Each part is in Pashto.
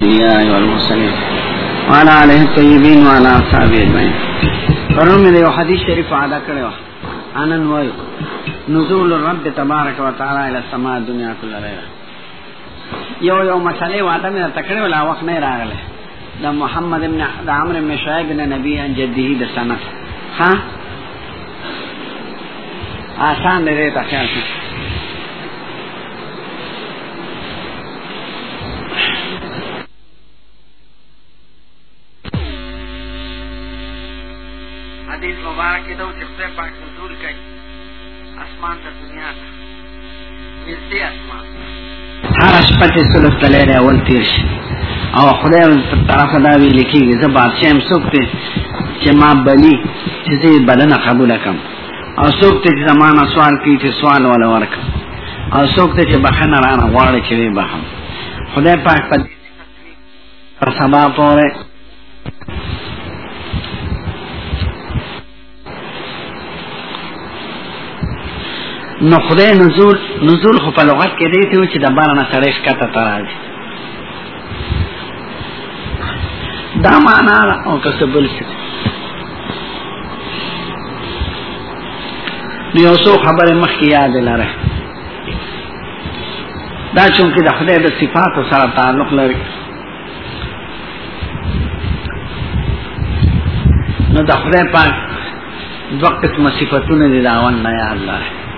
الانبیاء والمرسلین وعلى آله الطیبین وعلى اصحابه اجمعین پرون مې یو حدیث شریف ادا کړو انن وایو نزول الرب تبارک وتعالى الى السماء دنیا کل ليله یو یو مسئله واده مې تکړه ولا وخت نه راغله د محمد ابن د عمرو بن شعیب بن نبی ان جدی د سند ها آسان دی ته خیال حدیث مبارک کې دا چې خدای پاک نزول کوي اسمان ته دنیا ته نږدې اسمان هره شپه چې سلوک تللی دی اول تېر شي او خدای په طرفه دا ویل کېږي زه بادشاه یم څوک دی چې ما بلی چې زه یې بلنه قبوله کړم او څوک ته چې زمانه سوال کوي چې سوال ولا ورک او څوک ته چې بخنه را نه غواړي چې وي بخم خدای پاک په پر سبا پورې نو خدای نزول نزول خو په لغت کې دی چې د بارنه سړی ښکته تراځي دا معنا او کسبل څه نو یو څو خبره مخکې یاد لره دا چونکه د خدای د صفاتو سره تعلق لري نو د خدای پاک دوه قسمه صفاتونه دي دا ونه یا الله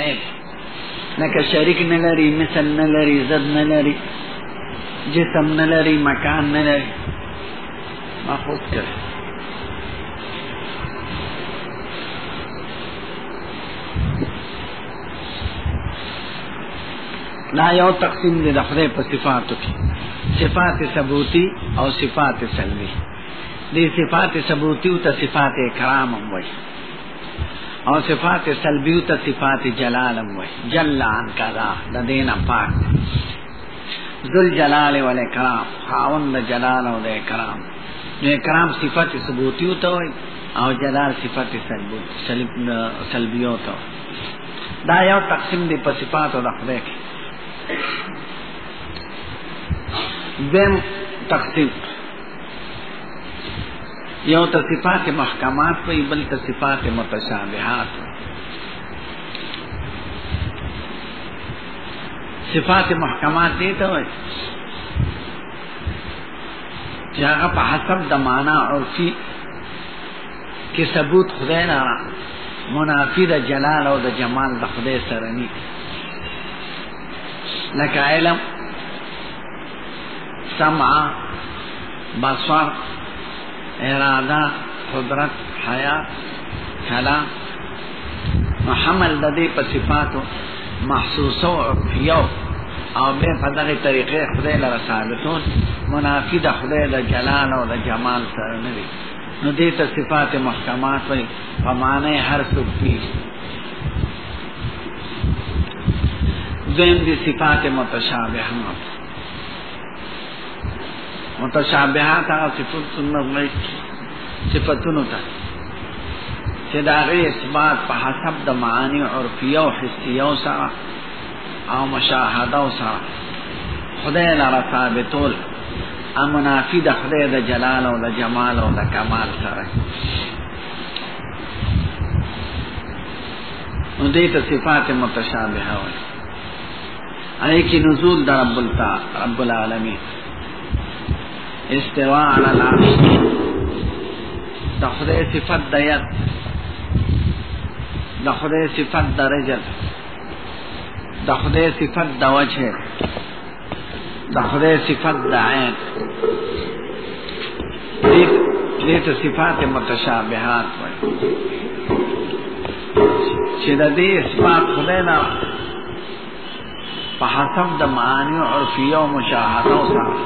عیب نکه شریک نلری مثل نلری زد نلری جسم نلری مکان نلری ما خود کر لا یو تقسیم دی د خدای په صفاتو کې صفات ثبوتی او صفات سلبی دې صفات ثبوتی او ته صفات کرام هم وایي او صفات سلبیو ته صفات جلالم وای جل عن کذا د دین پاک ذل جلال و الاکرام خاوند جلال او د اکرام نو اکرام صفات ثبوتیو ته وای او جلال صفات سلبو سلب سلبیو ته دا یو تقسیم دی په صفات او د خدای کې دیم تقسیم یو ته صفات محکمات وي بل ته صفات متشابهات صفات محکمات دي ته وایي چې هغه په حسب د معنا او فی کې ثبوت خدای نه منافی د جلال او د جمال د خدای سره نه لکه علم سمع بصر اراده قدرت حیات کلام نو حمل د دې په صفاتو محسوسه او عرفیه او به په دغه طریقې خدای لپاره ثابتون منافی د خدای د جلال او د جمال سره نه وي نو دې ته صفات محکمات وي په معنی هر څه دویم دی صفات متشابهات متشابهات هغه صفات سنت نه صفاتونو ته چې دا غي اثبات په حسب د معانی عرفیه او حسیه او سره او مشاهده او سره خدای لاره ثابتول امنافی د خدای د جلال او د جمال او د کمال سره نو دې ته صفات متشابهه وایي هغه کې نزول د رب التا رب العالمین استوا علی العرش د خدای صفات د یاد د خدای صفات د رجل د خدای صفات د وجه د خدای صفت د عین دې ته صفات متشابهات وایي چې د دې اثبات خدای نه په حسب د معانی او عرفیه او مشاهده او سره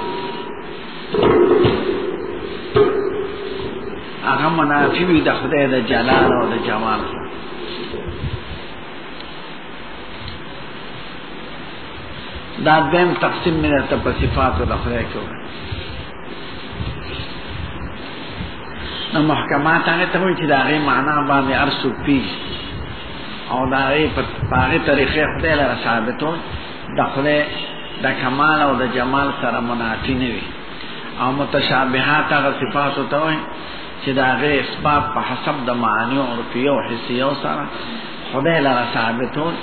هغه منافی وي د خدای د جلال او د جمال سره دا دیم تقسیم مې درته په صفاتو د خدای کې وکړ نو محکمات هغه ته وایي چې د هغې معنا باندې هر څوک پېږي او د هغې په هغې طریقې خدای لره ثابتول د خدای د کمال او د جمال سره منافي نه وي او متشابهات هغه صفاتو ته وایي چې د هغې اثبات په حسب د معانیو عرفیو حسیو سره خدای لره ثابتون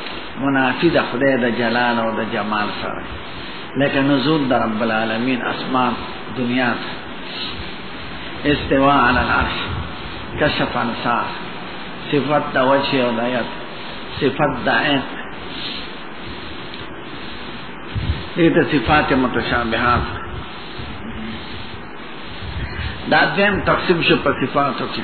منافی د خدای د جلال او د جمال سره لکه نزول د رب العالمین اسمان دنیا ته استوا علی العرش کشف انصار صفت د وجه او د یت صفت د عین دې ته صفات متشابهات دا دیم تقسیم شو په صفاتو کې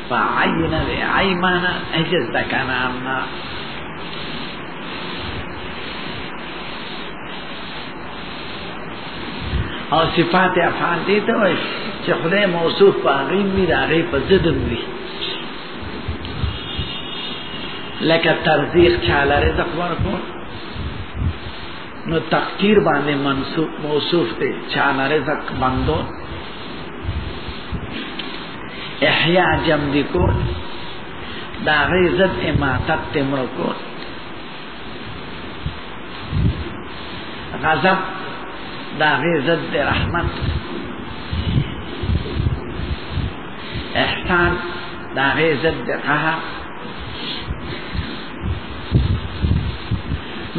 فعينا عيمانا اجزت كنانا او صفات افعال دي ته وایي چې خدای موصوف په هغه می دا غي په ضد وي لکه ترزیق چاله رې تخبر کو نو تقدیر باندې منصوب موصوف ته چاله رې زک بندو احیاء جم دی کول دا غی زد اماتت تمر کول غضب دا غی زد دی رحمت احسان دا غی زد دی قهر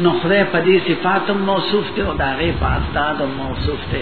نو خدای په دې صفاتم موصوف ته او دا غي په اسداد موصوف ته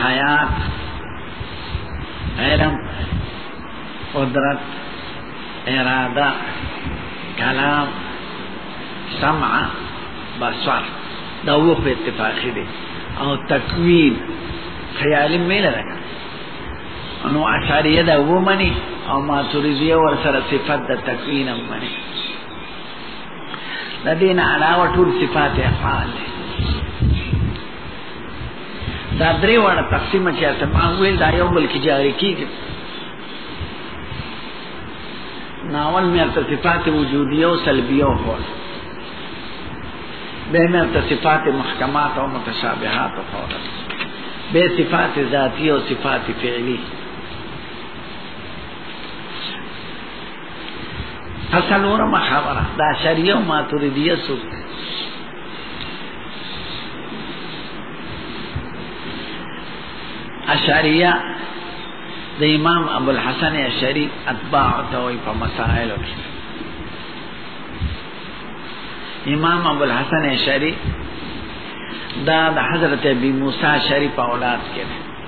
حیات علم قدرت اراده کلام سمع بصر دا و په اتفاقی دي او تکوین خیالی میله ده نو اشاریه دا و منی او ماتوریزیه ورسره صفت د تکوین هم منی لدین علاوه ټول صفات افعال دا درې وړه تقسیم چې تاسو ما ویل دا یو بل کې جاری کیږي ناول مې تر صفات وجودیه او سلبیه او خور به مې تر صفات محکمات او متشابهات او خور به صفات ذاتی او صفات فعلی فسلورم خبره دا شریعه ما تردیه سو اشاریه د امام ابو الحسن اشعری اتباع ته وي په مسائل کې امام ابو الحسن اشعری دا د حضرت ابي موسی اشعری په اولاد کې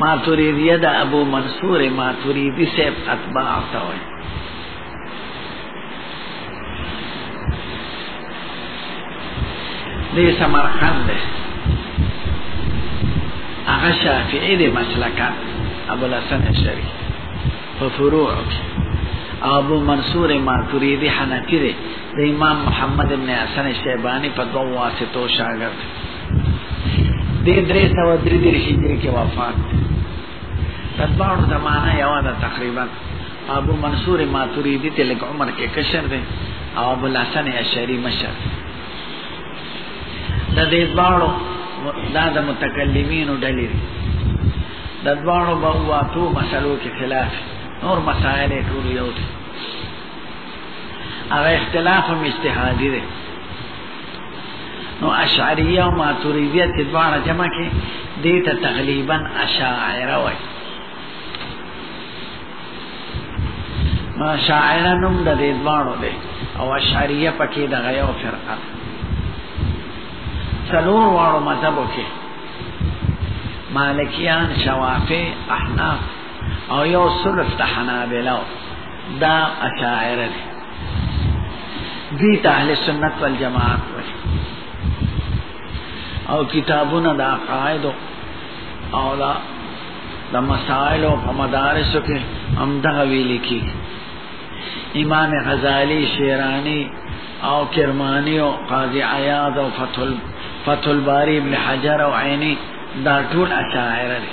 ماتوریدیه د ابو منصور ماتوریدی صاحب اتباع ته وای دې سمرقند ده هغه شافعي دې مسلکا ابو الحسن الشری په فروع او ابو منصور ماتوریدی حنفی دې د امام محمد ابن حسن شیبانی په دوه واسطو شاګرد دی درې سو درې درې هجری کې وفات د دوه زمانہ یو ده تقریبا ابو منصور ماتوریدی ته لږ عمر کې کشر دی او ابو الحسن اشعری مشر د دې دوه دا د متکلمینو ډلې د دوه بواتو مسلو کې خلاف نور مسائل ټول یو دي هغه اختلاف هم اجتهادي دی نو اشعریه او ماتوریدیه چې دواړه جمع کې دې ته تقریبا اشاعره وایي ما شاعره نوم د دې دواړو دی او اشعریه پکې د غیا او فرقه څلور واړو مذهبو کې مالکیان شوافی احناف او یو سلف ته حنابلو دا اشاعره دی دوی ته اهل سنت والجماعت وایي او کتابونه د عقاید او دا د مسائل او په مدارس کې هم دا ویل کی امام غزالی شیرانی او کرمانی او قاضی عیاض او فتح فتح الباری ابن حجر او عینی دا ټول اشاعره دي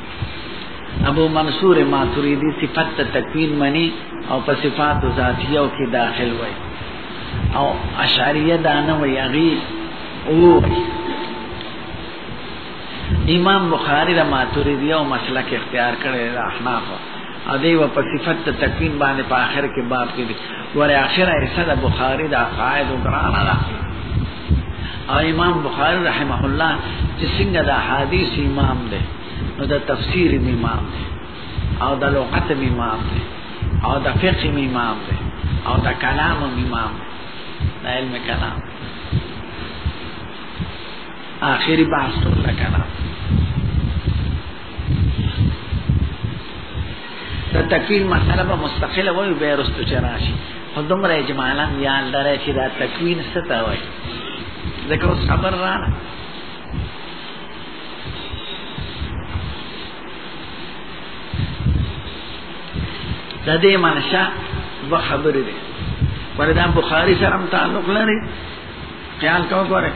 ابو منصور ماتریدی صفت ته تکوین منی او په صفات ذاتیو کې داخل وای او اشعریه دانه وی هغه او امام بخاری را ماتریدی او مسلک اختیار کړی احناف او دی و په صفت د تکوین باندې په آخر کې باب کې دی ورې آخره حصہ د بخاری د عقاید او ګرانه ده او امام بخاری رحمه الله چې څنګه د حدیث امام دی نو د تفسیر امام دی او د لغت امام دی او د فقه امام دی او د کلام امام دی د علم کلام آخری بحث ټول کلام دا تکوین مسله به مستقله وای به رستو چراشي خو دومره اجمالا یا لره چې دا تکوین ستا وای ځکه اوس خبر را د دې منشا و خبرې ده ولدا بخاری سره هم تعلق لري خیال کو ګوره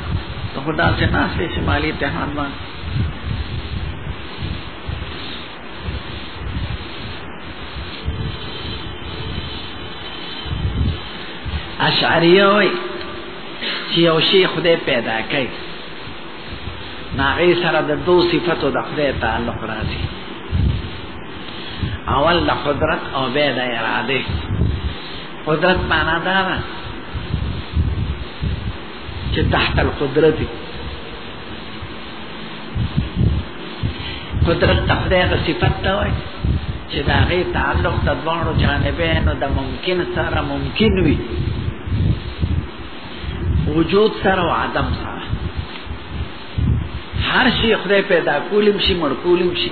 ته خدا ته ناس دې چې مالی ته هم ما اشعریه وای چې یو شی خدای پیدا کړي ناغې سره د دو صفاتو د خدای تعلق راځي اول د قدرت او بیا د اراده قدرت معنا دا ده چې تحت القدرت قدرت ته خدای د صفت ته وایي چې دا غي تعلق د دوه جانبینو د ممکن سره ممکن وي وجود سره او عدم سره هر شي خدای پیدا کولم شي مړ کولم شي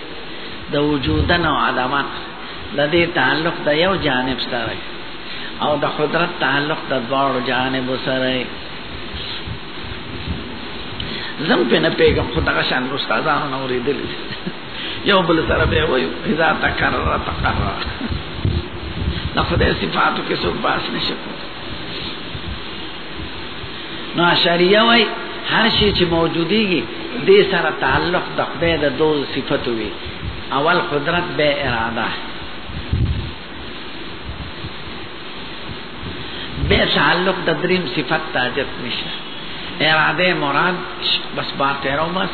د وجودن او عدمن لدې تعلق د یو جانب سره او د قدرت تعلق د دواړو جانب سره زم په نه پیګم خو دغه شان استادانو نو ریدل یو بل سره به وایو اذا تکرر تکرر نو خدای صفاتو کې څوک باس نشي نو اشعریه وای هر شی چې موجودیږي دې سره تعلق د خدای د دو صفاتو وي اول قدرت به اراده به تعلق د دریم صفات تاجت نشه اراده مراد بس بار تیرو بس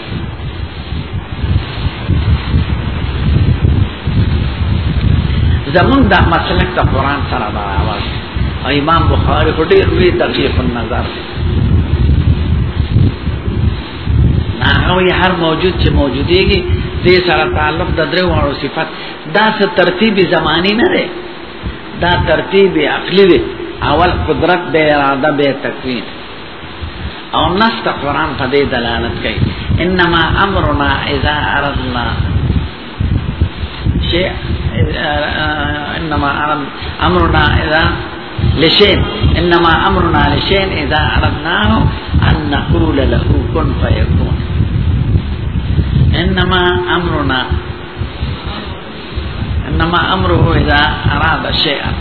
زمون دا مسلک ته قران سره برابر امام بخاری په ډېر لوی تکلیف نظر هغه هر موجود چې موجودېږي دې سره تعلق د درو وړو صفات دا څه ترتیب زمانی نه دی دا ترتیب عقلی دی اول قدرت به اراده به تکوین او نست قرآن په دې دلالت کوي انما امرنا اذا اردنا شيء انما امرنا اذا لشين انما امرنا لشين اذا اردناه ان نقول له كن فيكون انما امرنا انما امره اذا اراد شيئا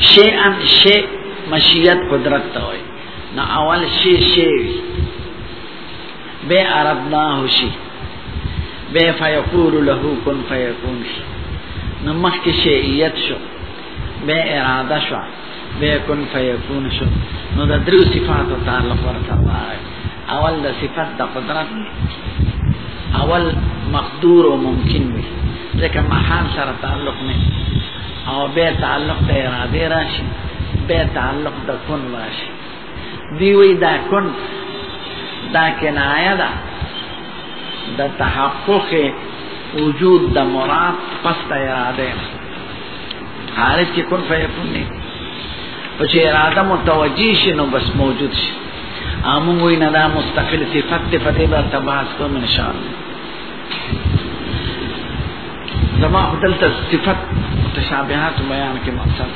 شيئا شيء مشيت قدرت ته نو اول شي شي به عربناه شي به فیقول له کن فیکون شي نو مخکې شیئیت شو به اراده شو به کن فیکون شو نو د درو صفاتو تعلق ورته وایي اول د صفات د قدرت اول مقدور او ممکن وي ځکه محال سره تعلق نه او به تعلق د اراده راشي به تعلق د کن راشي دی وی دا کن دا کنایه ده د تحقق وجود د مراد پس د اراده خارج کې کن فیکون نه او چې اراده متوجی شي نو بس موجود شي امون وی نه دا مستقل صفت ته فتح به تباس کوم ان شاء الله زما خپل ته صفت متشابهات بیان کې مقصد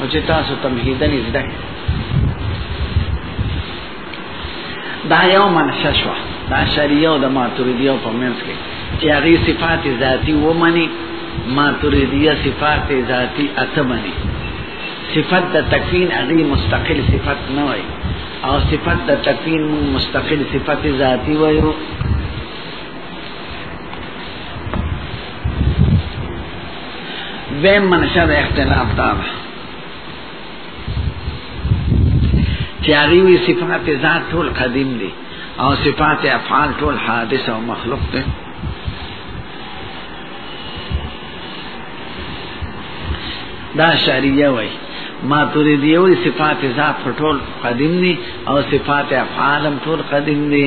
او چې تاسو تمهیدنې زده دا یو منشه شو دا شریعه او د ماتوریدیو په منځ کې چې هغه صفات ذاتی و مني ماتوریدیه صفات ذاتی اتمني صفت د تکوین هغه مستقل صفت نه وای او صفت د تکوین مستقل صفت ذاتی وایو دویم منشه د اختلاف دا ده چې هغه وی صفات ذات ټول قدیم دي او صفات افعال ټول حادث او مخلوق دي دا شریعه وای ما تورې دی وی صفات ذات ټول قدیم دي او صفات افعال هم ټول قدیم دي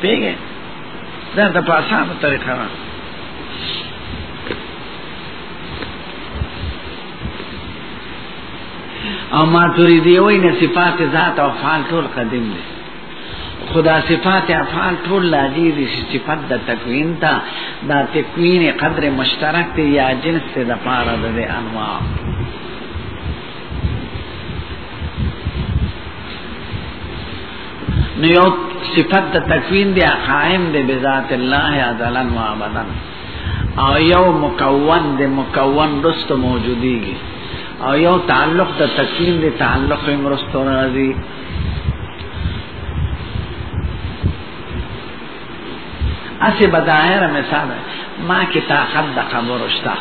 پیګه دا د په اسانه طریقه ده او ما توری دی وای نه صفات ذات او افعال ټول قدیم دي خدا صفات افعال ټول لازم دي چې صفات د تکوین ته دا تکوین قدر مشترک دی یا جنس ته د پاره د انواع نو یو صفت د تکوین دی قائم دی بذات الله ازلا و ابدا او یو مکون دی مکون رست موجودیږي او یو تعلق د تکوین دی تعلق یې مرستو راځي اسی بدائر مثال ما کتا خد خبر اشتا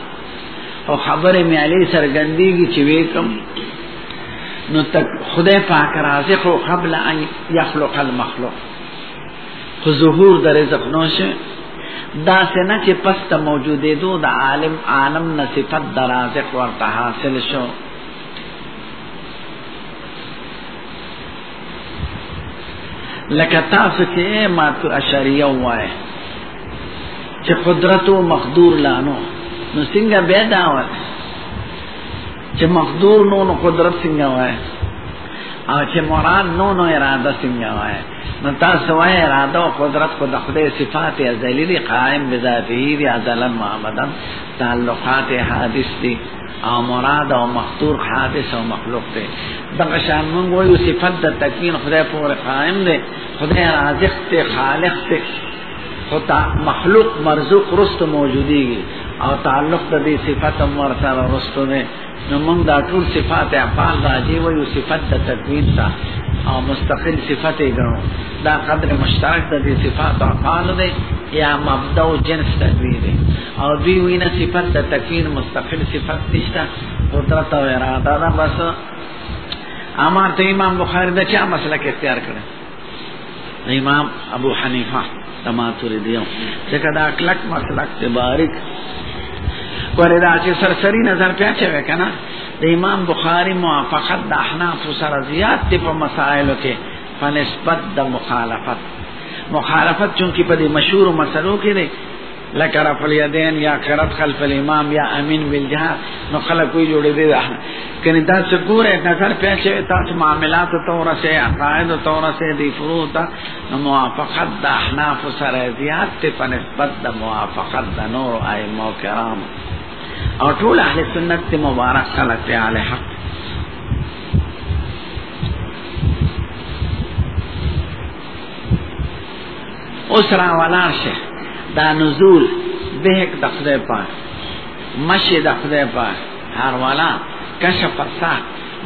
او خبره مې علي سرګندېږي چې وې کوم نو تک خدای پاک رازق او قبل ان يخلق المخلوق خو ظهور د رزق نوشه دا سنه چې پس ته موجودې دو د عالم عالم نه صفت د رازق ورته حاصل شو لکه تاسو چې ما تو اشعریه وای چې قدرت او مقدور لانو نو څنګه به دا وای چې مقدور نو نو قدرت څنګه وای او چې مراد نو نو اراده څنګه وای نو تاسو وای اراده او قدرت خو د خدای صفات ازلی دي قائم بذاته دي ازلا محمدن تعلقات حادث دي او مراد او مختور حادث او مخلوق دی دغه شان موږ وایو صفت د تکوین خدای پورې قائم دی خدای رازق دی خالق دی خو مخلوق مرزوق رست موجودی او تعلق د دې صفت امر سره رست نه نو موږ دا ټول صفات افعال راځي وایو صفت د تکوین ته او مستقل صفت یې ګڼو دا قدر مشترک د دې صفات افعال دی یا مبدا او جنس تدویر دی او دوی وینا صفت د تکوین مستقل صفت نشته قدرت او اراده دا بس امر ته امام بخاری د چا مسلک اختیار کړی امام ابو حنیفه تماتوری دیو ځکه دا کلک مسلک ته باریک ورې دا چې سرسری نظر پیا چې وکنه د امام بخاری موافقت د احناف سره زیات دی په مسائلو کې په نسبت د مخالفت مخالفت چونکی په دې مشهور مسلو کې دی لکه رفع الیدین یا قرات خلف الامام یا امین بالجهاد نو خلک کوئی جوړې دي دا کني دا څه ګوره نظر پیښه تاسو معاملات تور سه عقاید تور سه دی فروت نو موافقت د احناف سره زیات ته په نسبت د موافقت د نور ائمه کرام او ټول اهل سنت مبارک خلک ته اهل حق اوس را ولاړ شه دا نزول بهک د خدای پاک مشي د خدای پاک هر والا کشف پسا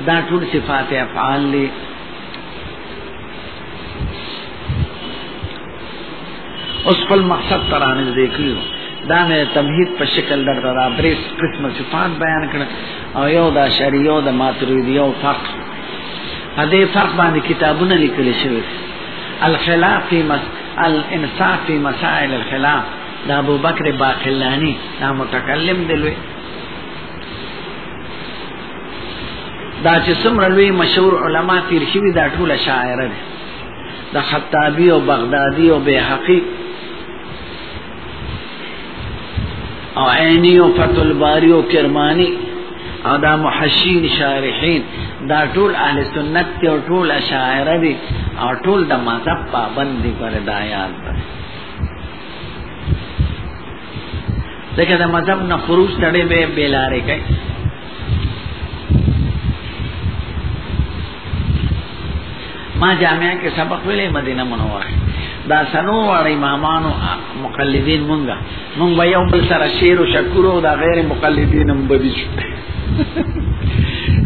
دا ټول صفات افعال لري اوس خپل مقصد ترانه ذکر دا نه تمهید په شکل درته را درې قسم صفات بیان کړ او یو دا شریعو د ماتریدیو فرق هدې فرق باندې کتابونه لیکل شوی الخلاف فی مس... الانصاف فی مسائل الخلاف دا ابو بکر باقلانی دا متکلم دی لوی دا چې څومره لوی مشهور علما تیر شوي دا ټول شاعر دي د خطابی او بغدادي او بیهقي او عینی او فتح الباری او کرمانی او دا محشین شارحین دا ټول اهل سنت ته او ټول اشاعره دي او ټول د مذهب پابند دي پر دایات دغه د مذهب نه خروج تړې به بیلارې کوي ما جامعه کې سبق ویلې مدینه منوره دا سنو وړ امامانو مقلدین مونږه مونږ به یو بل سره شیر او شکر او دا غیر مقلدین هم به دي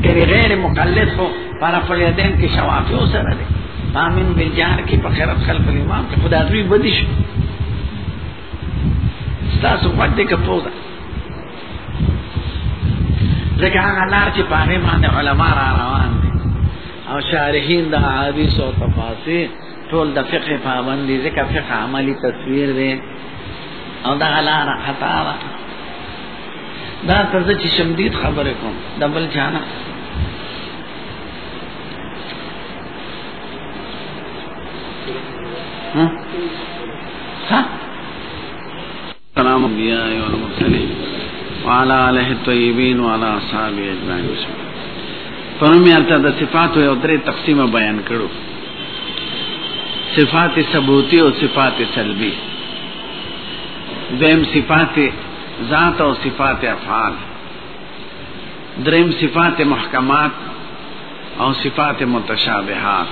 کله غیر مقلد خو پر خپل دین کې شوافیو سره دي امین بلجار کې په خیرت خلق امام کې خدا دوی بدی شو تاسو پاتې کپوزه ځکه هغه لار چې په هغه باندې علما را روان دي او شارحین د احادیث او تفاسیر ټول د فقه پابند دي ځکه فقه عملی تصویر دی او دا لاره خطا ده دا ترځه چې شمدید خبره کوم د بل جانا ها ها سلام الانبیاء والمرسلین وعلى آله الطیبین وعلى اصحابه اجمعین پرمې البته د صفاتو یو درې تقسیمه بیان کړو صفات ثبوتی او صفات سلبی دیم صفات ذات او صفات افعال دریم صفات محکمات او صفات متشابهات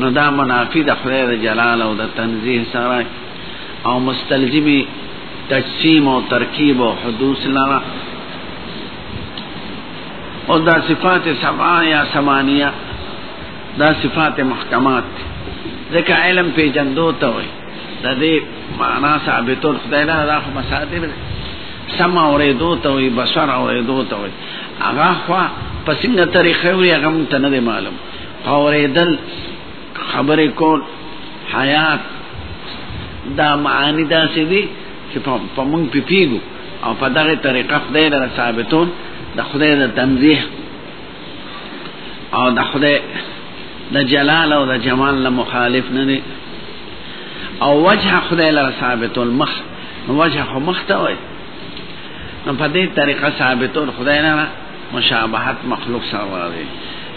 نو دا منافی د خدای د جلال او د تنزیه سره او مستلزمی تجسیم او ترکیب او حدوث لرا او دا صفات سبعا یا سمانیه دا صفات محکمات ځکه علم پیجندو ته وي د دې معنا ثابتو خدای نه دا خو مساده ده سم اورېدو ته وي بشر اورېدو ته وي هغه خو په څنګه طریقې وي هغه ته نه معلوم اوریدل خبرې کول حیات دا معانی داسې دي چې په مونږ پې پیږو او په دغه طریقه خدای لره ثابتون د خدای د تنزیه او د خدای د جلال او د جمال له مخالف نه دي او وجه خدای لره ثابتون مخ وجه خو مخ ته وایي نو په دې طریقه ثابتون خدای لره مشابهت مخلوق سره ورغی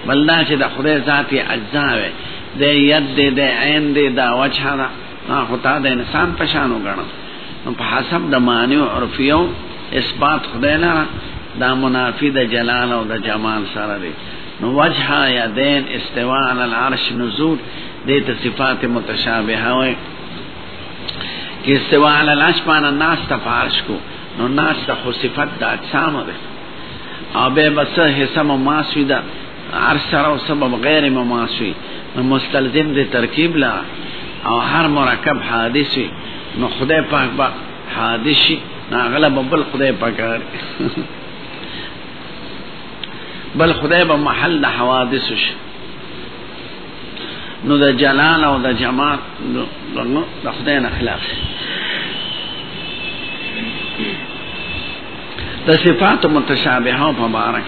بل دا چې د خدای ذات یې اجزا وي د ید دی د عین دی دا وجه ده نا خو تا د انسان په شان وګڼه نو په حسب د معنی او عرفیو اثبات خدای نه دا منافی د جلال او د جمال سره دی نو وجه یدین استوا علی العرش نزول دې ته صفات متشابهه وي کې استوا علی العرش باندې ناس تفارش کو نو ناس ته خو صفات د اجسام ده او به بس حصہ مماسوی دا هر سره او سبب غیر مماسوی نو مستلزم دی ترکیب لا او هر مرکب حادث وی نو خدای پاک با حادث شي نو غلب بل خدای پاک بل خدای به محل د حوادث شي نو د جلال او د جماعت د خدای نه خلاف شي د صفات متشابهه او مبارک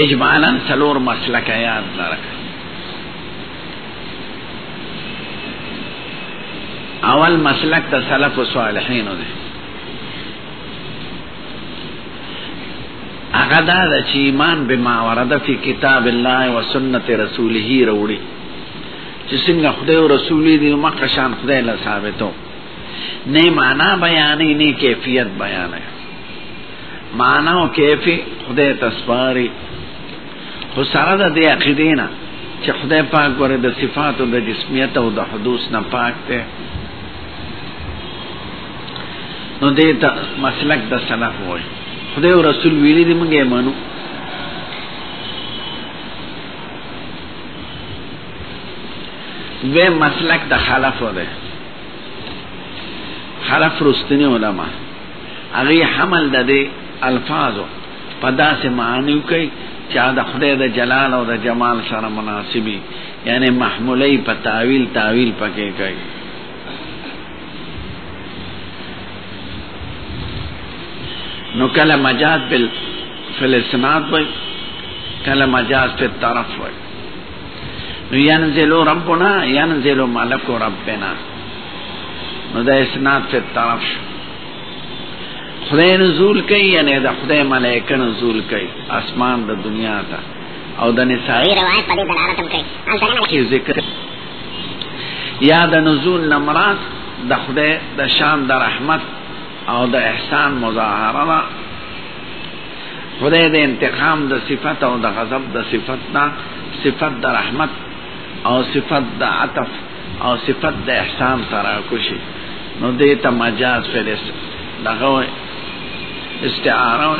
اجمالا څلور مسلک یاد لرک اول مسلک د سلف صالحین دی هغه دا چې ایمان به ما ورده فی کتاب الله و سنت رسوله وروړي چې څنګه خدای او رسول دې مکه شان خدای له ثابتو نه معنا بیانې نه کیفیت بیانې معنا او کیفی خدای تسپاری خو سره د دې عقیدې نه چې خدای پاک ګوره د صفات او د جسمیت او د حدوث نه پاک دی نو دې ته مسلک د سلف وای خدای او رسول ویلي دې مونږه مانو وی مسلک د خلف ده خلف رستنی علما هغه حمل د دې الفاظو په داسې معنی کوي چې دا خدای د جلال او د جمال سره مناسبي یعنی محمولې په تعویل تعویل پکې کوي نو کله مجاز بل فلسنات وي کله مجاز په طرف وي نو ينزلو ربنا ينزلو ملک ربنا نو دا اسناد سے طرف شو خدای نزول کوي یعنی د خدای ملائکه نزول کوي اسمان د دنیا ته او د نسائی روایت په دې دلالت هم کوي ان څنګه کې ذکر یا د نزول نمرات د خدای د شان د رحمت او د احسان مظاهره خدای د انتقام د صفت او د غضب د صفت نه صفت د رحمت او صفت د عطف او صفت د احسان سره کوشي نو دې ته مجاز فلس دغه استعاره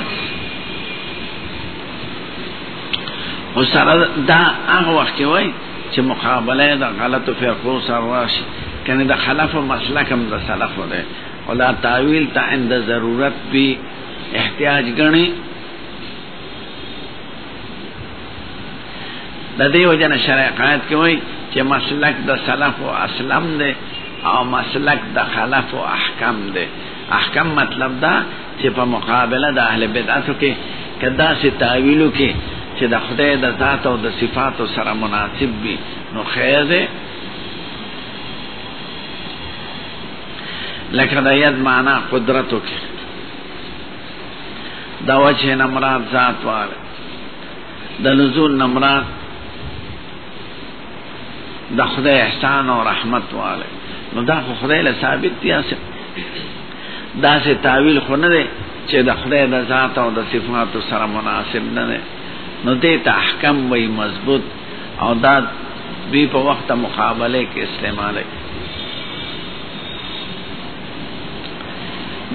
او سره دا هغه وخت کې وای چې مقابله د غلطو فرقو سره راشي کنه د خلف مسلک هم د سلف ده او لا تعویل ته عند ضرورت به احتیاج غني د دې وجنه شرع قائد کوي چې مسلک د سلف او اسلام دی او مسلک د خلف او احکام دی احکام مطلب دا چې په مقابله د اهل بدعتو کې کدا سي تعویلو کې چې د خدای د ذات او د صفاتو سره مناسب وي نو خیر دی لکه د ید معنا قدرتو کې دا وجه نمرات ذات واره د نزول نمرات د خدای احسان او رحمت واره نو دا خو خدای له ثابت دی اسه دا سه تعویل خو نه دی چې د خدای د ذات او د صفاتو سره مناسب نه دی نو دې ته احکام وای مضبوط او دا دوی په وخت مقابله کې استعماله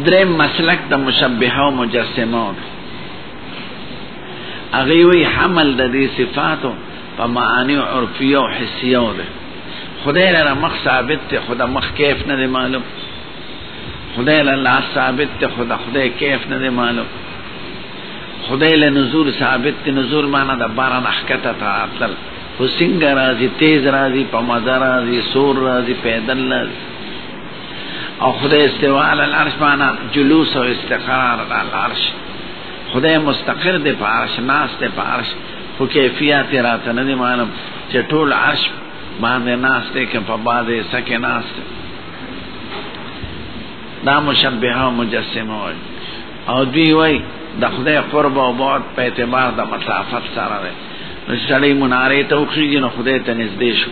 درې مسلک د مشبهه او مجسمه هغه وی حمل د دې صفاتو په معانی عرفیه او حسیه ده خدای لپاره مخ ثابت ته خدا مخ کیف نه معلوم خدای له الله ثابت ته خدا خدای کیف نه دی معلوم خدای له نزول ثابت ته نزول معنا د باران حقته تعاطل خو څنګه راځي تیز راځي په مزه راځي سور راځي پیدل راځي او خدای استوا علی العرش معنا جلوس او استقرار علی العرش خدای مستقر دی په عرش ناس دی په عرش خو کیفیت راته نه دی معلوم چې ټول عرش باندې ناس دی که په باندې سکه ناس دی دا مشبهه او مجسمه وای او دوی وای د خدای قرب او بعد په اعتبار د مسافت سره دی نو سړی مناره ته وخیږي نو خدای ته نږدې شو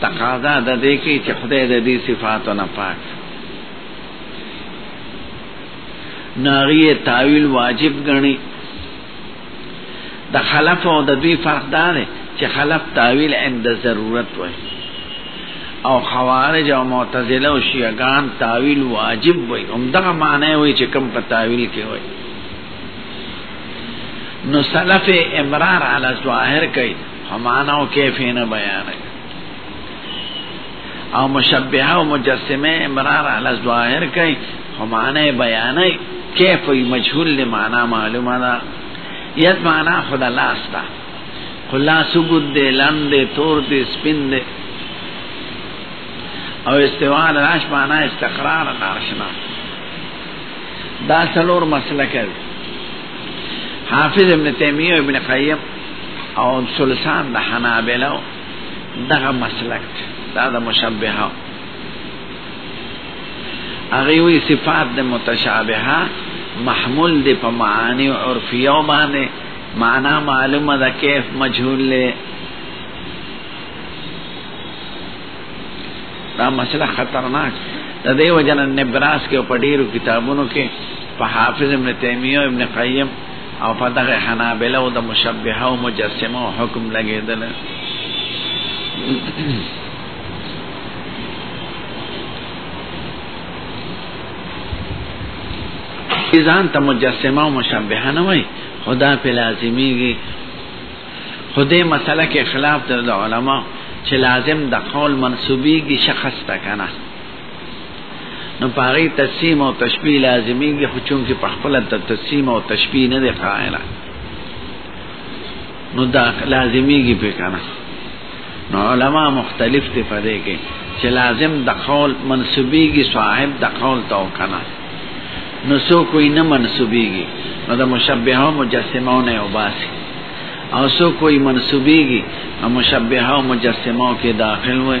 تقاضا د دې کې چې خدای د دې صفاتو نه پاک ناغي تعویل واجب غني د خلف او د دوی فرق دا دی چې خلف تعویل عند ضرورت وای او خوارج او معتزله او شیعگان تعویل واجب وای هم دغه معنی وای چې کم په تعویل کې وای نو سلف امرار علی ظاهر کوي همانا او کیفینه بیان او مشبهه او مجسمه امرار علی ظاهر کوي همانا بیان کیف مجهول لمعنا معلومه ده یت معنا خدا لاستا خلا سګد دې لاند تور دې سپین دې او استوال راش معنا استقرار نارشنا دا سلور مسلک حافظ ابن تیمیه ابن قیم او سلسان د حنابلو دغه مسلک دا د مشبهه هغه وی صفات د متشابهه محمول دی په معانی عرفیو باندې معنا معلومه ده کیف مجهول له دا مسله خطرناک د دې وجنه نبراس کې په ډیرو کتابونو کې په حافظ ابن تیمیه ابن قیم او په دغه حنابله او د مشبهه او مجسمه او حکم لګیدل ځان ته مجسمه او مشبهه نه وای خدا په لازمیږي خدای مسله کې خلاف د علما چې لازم د قول منسوبيږي شخص ته کنه نو پاغي تسلیم او تشبیه لازمی کی خو چون کې په خپل تسلیم او تشبیه نه دی قائل نو دا لازمی کی په کنه نو علما مختلف ته پدې کې چې لازم د قول منسوبي کی صاحب د قول تو کنه نو سو کوئی نه منسوبي کی نو د مشبهه او مجسمه نه وباسي او سو کوئی منسوبي کی نو مشبهه او مجسمه کې داخل وي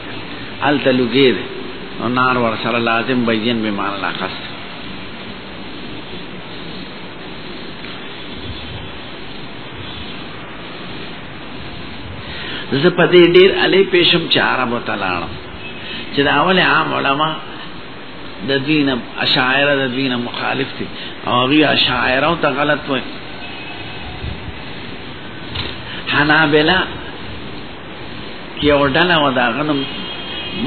هلته لوګی دی نو نار ورسره لازم بیین به معنی لا خاص زه په دې ډیر علي پېښم چې عربو ته لاړم چې دا اول عام علما د دین اشاعره د دین مخالف دي او هغه اشاعره او ته غلط وایي حنابلہ کې یو ډله و دا غنم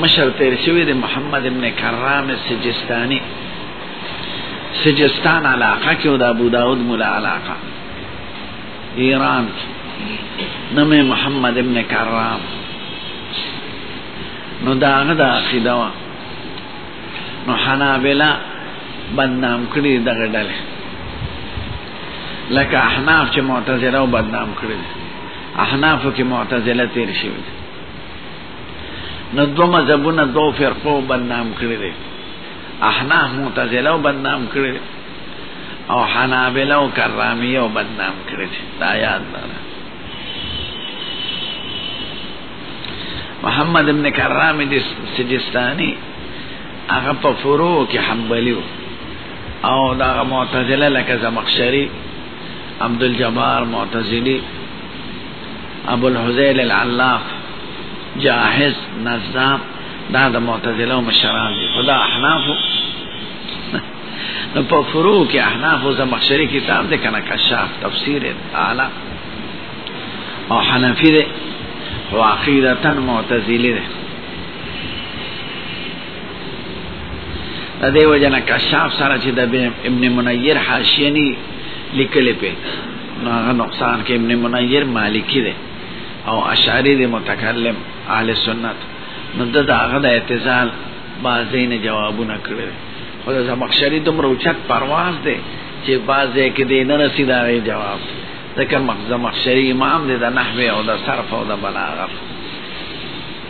مشر تیر شوی دی محمد ابن کرام سجستانی سجستان علاقه کې او د ابو داود مولا علاقه ایران نوم محمد ابن کرام نو دا هغه د عقیده وه نو حنابله بدنام کړي دغه ډلې لکه احناف چې معتزله او بدنام کړي احنافو کې معتزله تیر شوی نو دو مذهبونه دو فرقو بدنام کړی دی احناف معتزله او بدنام کړی دی او حنابله او کرامیه او بدنام کړی دی دا یاد لره محمد ابن کرام د سجستانی هغه په فروع کې حنبلی او دا معتزله لکه زمخشری عبد الجبار معتزلی ابو الحزیل العلاق جاهز نظام دا د معتزله مشران دي خدا احناف نو په فروع کې احناف او زمخشري کتاب د کنه کشاف تفسیر اعلی او حنفی ده او عقیدتا معتزلی ده د دې وجنه کشاف سره چې د ابن منیر حاشیه لیکل په نو هغه نقصان کې ابن منیر مالکی دی او اشعری دی متکلم اهل سنت نو د هغه د اعتزال بعضی نه جوابونه کړل خو د زمخشری دومره اوچت پرواز دی چې بعضی کې دی نه رسیدا جواب ځکه مخزمخشری امام دی د نحوه او د صرف او د بلاغت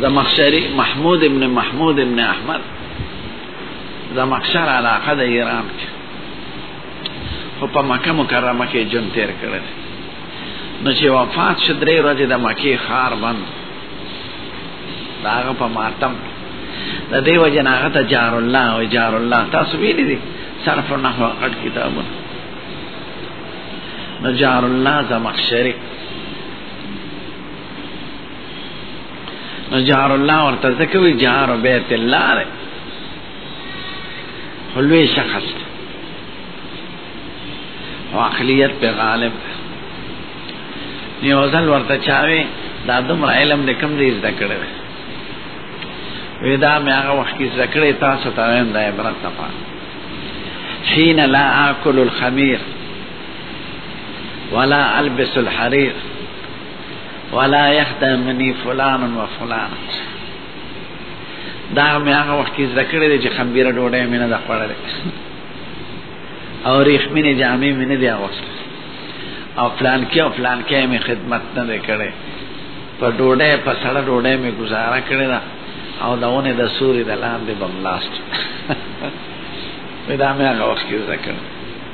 زمخشری محمود ابن محمود ابن احمد زمخشر علاقه د ایران کې خو په مکه مکرمه کې جون تیر کړل نو چې وفات شو درې ورځې د مکې ښار بند د هغه په ماتم د دې وجه نه هغه ته جار الله او جار الله تاسو ویلي دي صرف نحو غټ کتابونه نو جار الله زمخشري نو جار الله ورته ځکه وی جار بیت الله دی خو لوی شخص دی او عقلیت پې غالب دی یو ځل ورته چا وی دا دومره علم د کوم ځای زده کړی دی وی دا مې هغه وخت کې زده کړی تاسو ته وایم دا عبرت لپاره حين لا آكل الخمير ولا ألبس الحرير ولا يهدمني فلان و فلان دا مې هغه وخت کې ذکر دي چې خمبيره ډوډۍ مې نه دا خوړلې او ریخمینې جامې مې نه دی اغوستې او پلان کې او پلان کې مې خدمت نه دی کړی په ډوډۍ په سړه ډوډۍ مې گزاره کړې ده او د ونې د سوري د لاندې بملاست دا مې هغه وخت کې ذکر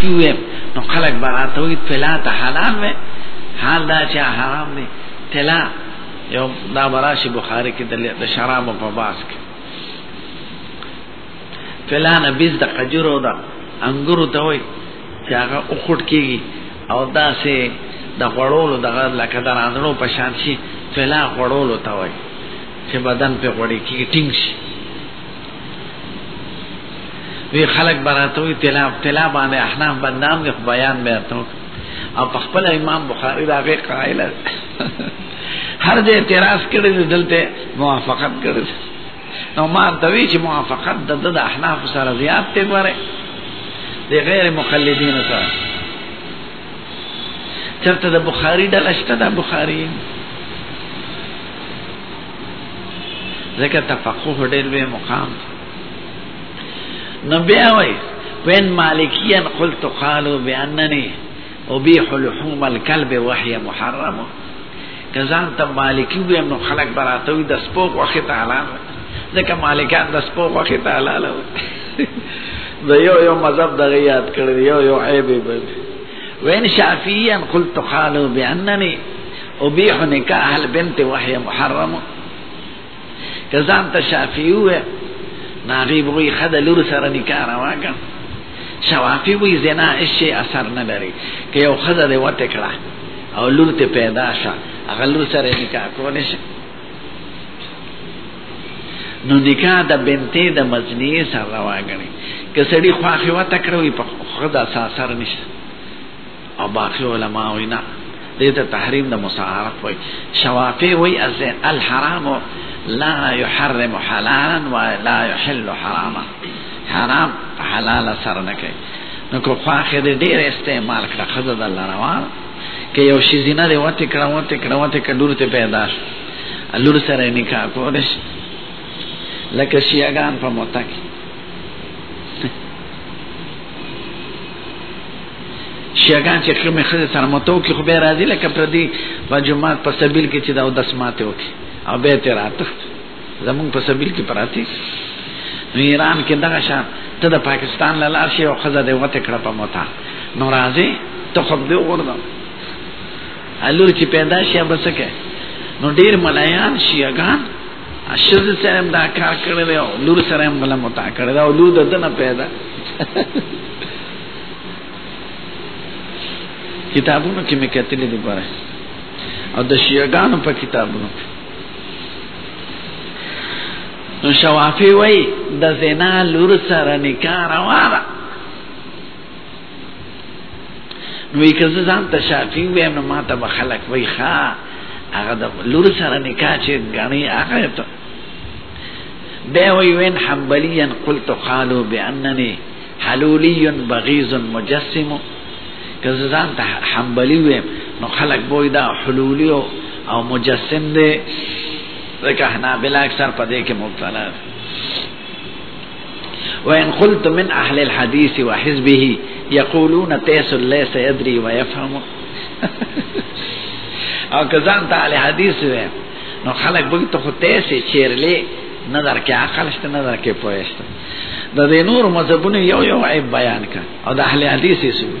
کیوې نو خلک براته وي طلا ته حلال وي حال دا چې حرام دي طلا یو دا براشي بخاری کې د شراب په باس کې طلا نه بیز د قجرو دا انګورو ته وي چې هغه اوخټ کیږي او دا سه د غړولو دغه لکه د راندلو په شان شي طلا غړولو ته وي چې بدن په غړي کې ټینګ شي وی خلق براتوی تلاب تلاب باندې احناف بندام دی بیان به تو او په خپل امام بخاری دا غي قائل هر دې اعتراض کړی دلته موافقت کړی نو ما دوی چې موافقت د د احناف سره زیات ته غره د غیر مقلدین سره چرته د بخاری د لشته د بخاری ځکه تفقه ډېر به مقام نو بیا وای وین مالکیان قلت قالوا بانني ابيح لحوم الكلب وهي محرم کزان ته مالکی ویم نو خلق براته وي د سپو وخت تعالی ځکه مالکان د سپو وخت تعالی له د یو یو مذهب دغه یاد کړی یو یو عیب به وین شافعیان قلت قالوا بانني ابيح نکاح البنت وهي محرم که ځان ته شافعي وې ناغي بوي خد لور سره نکاح راوګه شوافي وي زنا شي اثر نه لري که یو خد دې وته کړه او لور ته پیدا شه هغه لور سره نکاح کولې شي نو نکاح د بنتې د مزنی سره راوګني که سړي خواخې وته کړوي په خدا سره نشته او باقی علماء وی نه دیتا تحریم دا مساعرت وی شوافی وی از الحرام لا يحرم حلالا و لا يحل حراما حرام حلال سر نکی نو که خواخی دی دیر استعمال کرا خزا دا اللہ روان که یو شیزینه دی وطی کرا وطی کرا وطی کرا دور تی پیدا شو لور سره نکاح کولش لکه شیعگان په متکی شیعگان چې کومې خزه سره متو کې خو به راځي لکه پر دې په جمعات په سبیل کې چې دا او داس ماته وکي او به ته راته زمون په سبیل کې پراتی نو ایران کې دغه شان ته د پاکستان له لار شي او خزه دې وته کړه په موتا نو راځي ته خو دې ورده الور چې پیدا شي بسکه نو ډیر ملایان شیعگان اشد سره دا کار کړی دی او لور سره هم بل متا کړی دا او لور د دنه پیدا کتابونو کې مې کتلې دي ګوره او د شیعاګانو په کتابونو نو شوافی وای د زنا لور سره نکاح روانه نو یې که زه ځان ته شاپینګ ویم نو ما ته به خلک وایي ښه هغه د لور سره نکاح چې ګڼي هغه ته بیا وایي وین حنبلیا قلت قالو بانني حلولی بغیظ مجسم که زه ځان ته حنبلي ویم نو خلک به وایي دا حلولي او مجسم دی ځکه حنابله اکثر په دې کې مبتلا دي وإن قلت من أهل الحديث وحزبه يقولون تيس ليس يدري ويفهم او کزان ته علي حدیث وې نو خلک به ته خو تیسې چیرلې نه درکې عقل شته نه درکې پوهه شته د دې نور مذهبونو یو یو عیب بیان کړ او د اهل حدیث یې سوي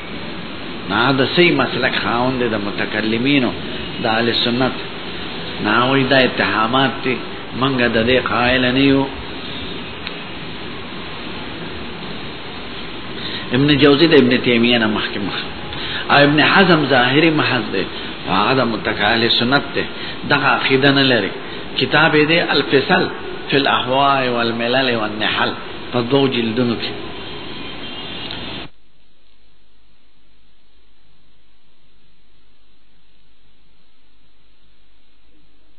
نه د صحیح مسلک خاوند د متکلمینو د اهل سنت نه وای د اتهامات ته منګه د دې قائل نه یو ابن جوزی د ابن تیمیه نه محکمه او ابن حزم ظاهری محض ده هغه د متکاله سنت ده دغه عقیده نه لري کتاب دې الفصل فی الاحواء والملل والنحل په دوه جلدونو کې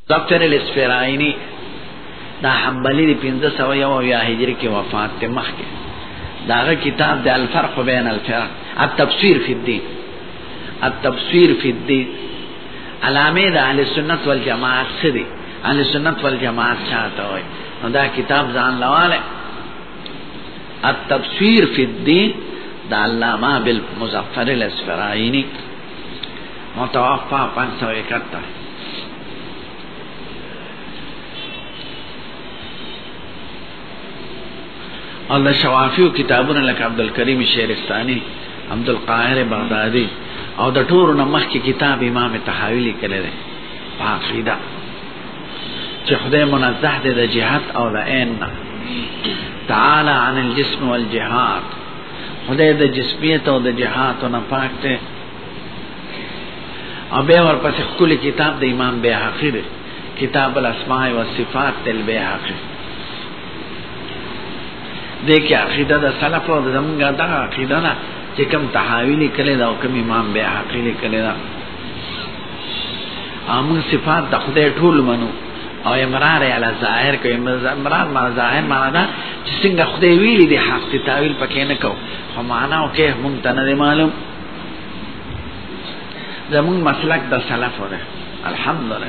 دکتر الاسفراینی دا حنبلی دی پینزه سو یو او یا حجر کی وفات تی مخ کی داغه کتاب دی الفرق بین الفرق التبصیر فی الدین التبصیر فی الدین علامه دا اهل سنت والجماعت سدی اهل سنت والجماعت چاہتا ہوئی دا کتاب ځان لواله التفسیر فی الدین د علامه بالمظفر الاسفراینی متوفا 571 او د شوافیو کتابونه لکه عبدالکریم شیرستانی عبدالقاهر بغدادي او د ټولو نمخ کې کتاب امام تحاوی لیکلی دی په عقیده چې خدای منزه دی د جهاد او د عین نه تعالی عن الجسم والجهاد خدای د جسمیت او د جهاد نه پاک دی او به ورپسې خپل کتاب د امام بیهقی دی کتاب الاسماء والصفات تل بیهقی د کې عقیده د سلف او د زمونږ د عقیده نه چې کوم تحاویل کړي دا او کوم امام بیهقی کړي دا امون صفات د خدای ټول منو او امرار علی ظاهر کوي امرار ما ظاهر معنا دا چې څنګه خدای ویلي دی حق ته تعویل پکې نه کو خو معنا او کې مونږ ته نه معلوم زمون مسلک د سلف وره الحمدلله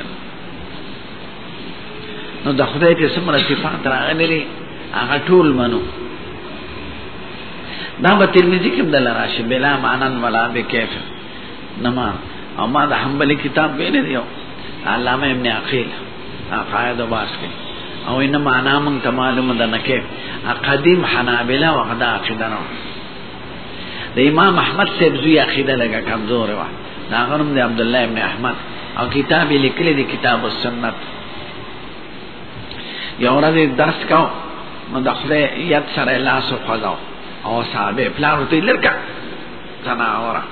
نو د خدای ته سمره صفات راغلي دي هغه ټول منو دا به ترمذی کې بدل راشي بلا معنا ولا بکیف نما او ما د حنبلی کتاب ویل دی علامه ابن عقیل عقاید باس کې او ان معنا مون ته معلومه ده نه کې قدیم حنابلہ وغدا عقیده نو د امام احمد صاحب زوی عقیده لګه کمزور و دا غرم دی عبد الله ابن احمد او کتاب یې لیکلی دی کتاب السنت یو ورځ درس کاو نو د خپل یاد سره لاس وخلاو او صاحب پلان ته لرکه تناورا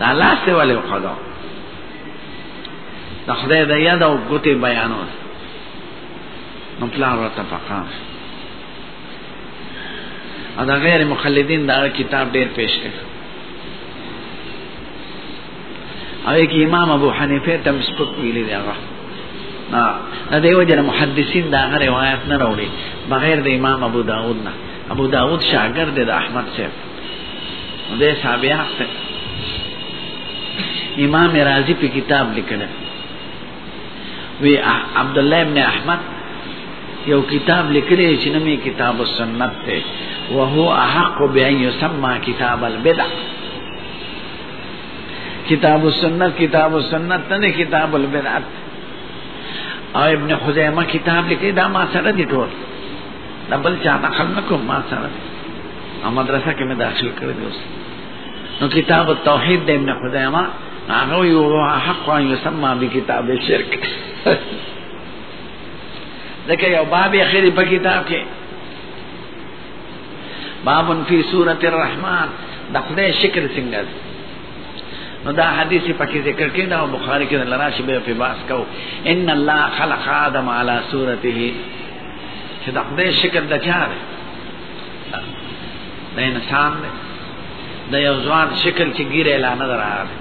دا لاس دی ولې وخدو د خدای د یاد او ګوتې بیانول نو پلار ورته پکار او دا غیر مخلدین دا کتاب ډیر پیش کړ او یک امام ابو حنیفه تم سپک ویلی دی هغه دا دیو جن محدثین دا غره روایت نه راوړي بغیر د امام ابو داود نه ابو داود شاګرد دی د احمد صاحب دی صابیه امام رازی په کتاب لیکل وی عبد الله ابن احمد یو کتاب لیکلی چې نومي کتاب السنت دی وهو احق بان يسمى کتاب البدع کتاب السنت کتاب السنت نه کتاب البدعت او ابن خزیمه کتاب لیکلی دا ما سره دی ټول دا بل چا نقل نه کوم ما سره او مدرسه کې مې داخل کړی دی اوس نو کتاب التوحید د ابن خزیمه هغه یو حق ان یسمى بکتاب الشرک ځکه یو باب اخیری په کتاب کې باب فی سورۃ الرحمن د خدای شکر څنګه نو دا حدیث پکې ذکر کړي دا بخاری کې لراشي به په باس کو ان الله خلق آدم علی صورته چې د خدای شکل د چا دی د انسان دی د یو ځوان شکل چې ګیره لا نه راغلی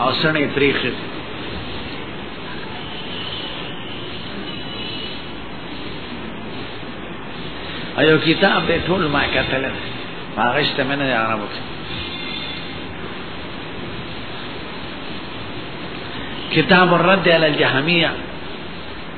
او سړی تریخې ایو کتاب دې ټول ما کتل هغه شته منه نه عربو کتاب الرد علی الجهمیه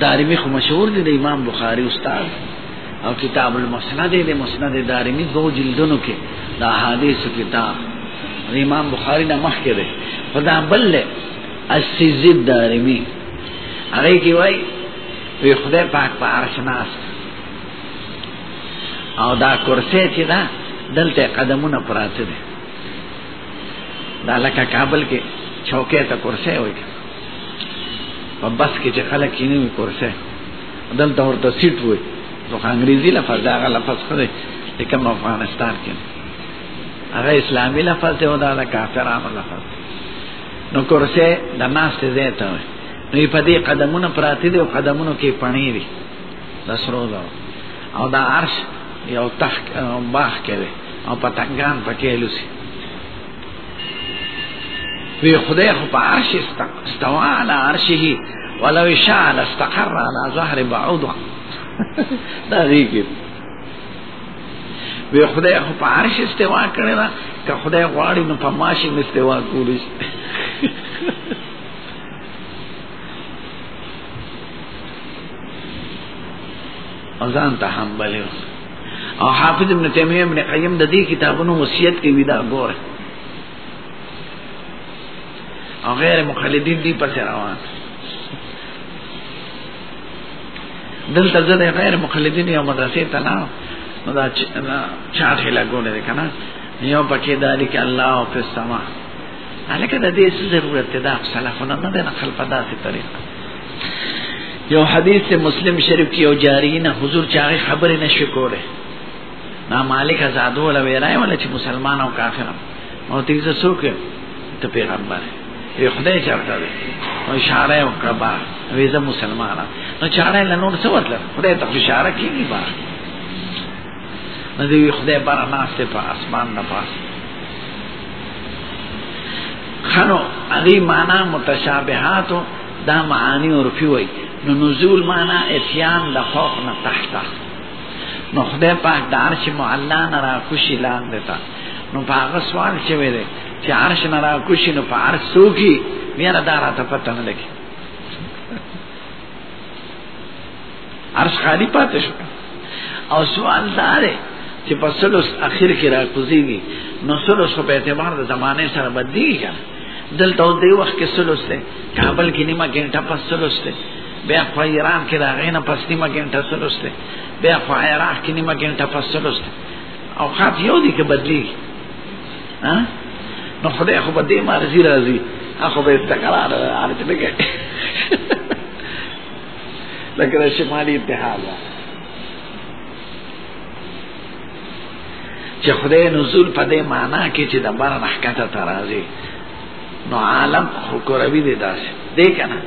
دارمی خو مشهور دی د امام بخاری استاد او کتاب المسند دی د مسند دارمی دو جلدونو کې د احادیث کتاب د امام بخاری نه مخکې دی په دا بل له السیزی دارمی هغه کې وای وی خدای پاک په عرش ناس او دا کرسی چې دا دلته قدمونه پراته دي دا لکه کابل کې چوکې ته کرسی وای په بس کې چې خلک کینې وي کورسه دلته ورته سیټ وي نو انګریزي لفظ دا هغه لفظ خو دی چې کوم افغانستان کې هغه اسلامي لفظ دی او دا د کافرانو لفظ دی نو کورسه د ناستې ځای ته وي نو په دې قدمونه پراته دي او قدمونو کې پڼې دي د سرو زرو او دا عرش یو تخت باغ کې او پتنګان پکې لوسي وی خدای خو په عرش استوا على عرشه ولو شاء لاستقر على ظهر بعوضه دا ریګي وی خدای خو په عرش استوا کړی دا که خدای غواړي نو په ماشي استوا کولی شي ازان ته هم بلیو او حافظ ابن تیمیه ابن قیم د دې کتابونو وصیت کوي دا ګوره او غیر مقلدین دی پس روان دلته زه د غیر مقلدین یو مدرسې ته نه نو دا چاټ هلا ګولې ده کنه یو پکې دالک الله او په سما الکه د دې ضرورت ده سلفونه نه ده خلفدا سي طریقه یو حدیث ته مسلم شریف کې یو جاری نه حضور چاغه خبرې نشي کوله نا مالک آزاد ولا ویرای ولا چې مسلمان او کافر او دې څه څوک ته پیغمبر یې خدای چارته دی او اشاره وکړه با ویزه مسلمان نو چاره لنور څه ورته خدای ته اشاره کیږي با نو دی وی خدای بار ناس ته په اسمان نه پاس خنو هغه معنا متشابهات دا معانی عرفی وای نو نزول معنا اتیان د خوف نه تحت نو خدای پاک د عرش معلا نه را کوشی لاندې تا نو په هغه سوال چې ویل چې عرش نه را کوشی نو په عرش سوکی میرا دارا ته پته نه لګي عرش خالی پاتې شو او سوال دا دی چې په سلوس اخر کې راکوزيږي نو سلوس په اعتبار د زمانه سره بدلېږي کنه دلته د دې وخت کې سلوس دی کابل کې نیمه ګنټه پس سلوس دی بیا په ایران کې دا غینه پس نیمه ګنټه سلوس دی بیا په عراق کې نیمه ګنټه پس سلوس دی او خاط یو دی کې بدلېږي ها نو خدای خو به دې مرزي راځي اخو به تکرار عارف نه کوي لکه د شمالي اتحاد چې خدای نزول په دې معنا کې چې د بار نحکته ترازي نو عالم خو کوروي دي داسې دې کنه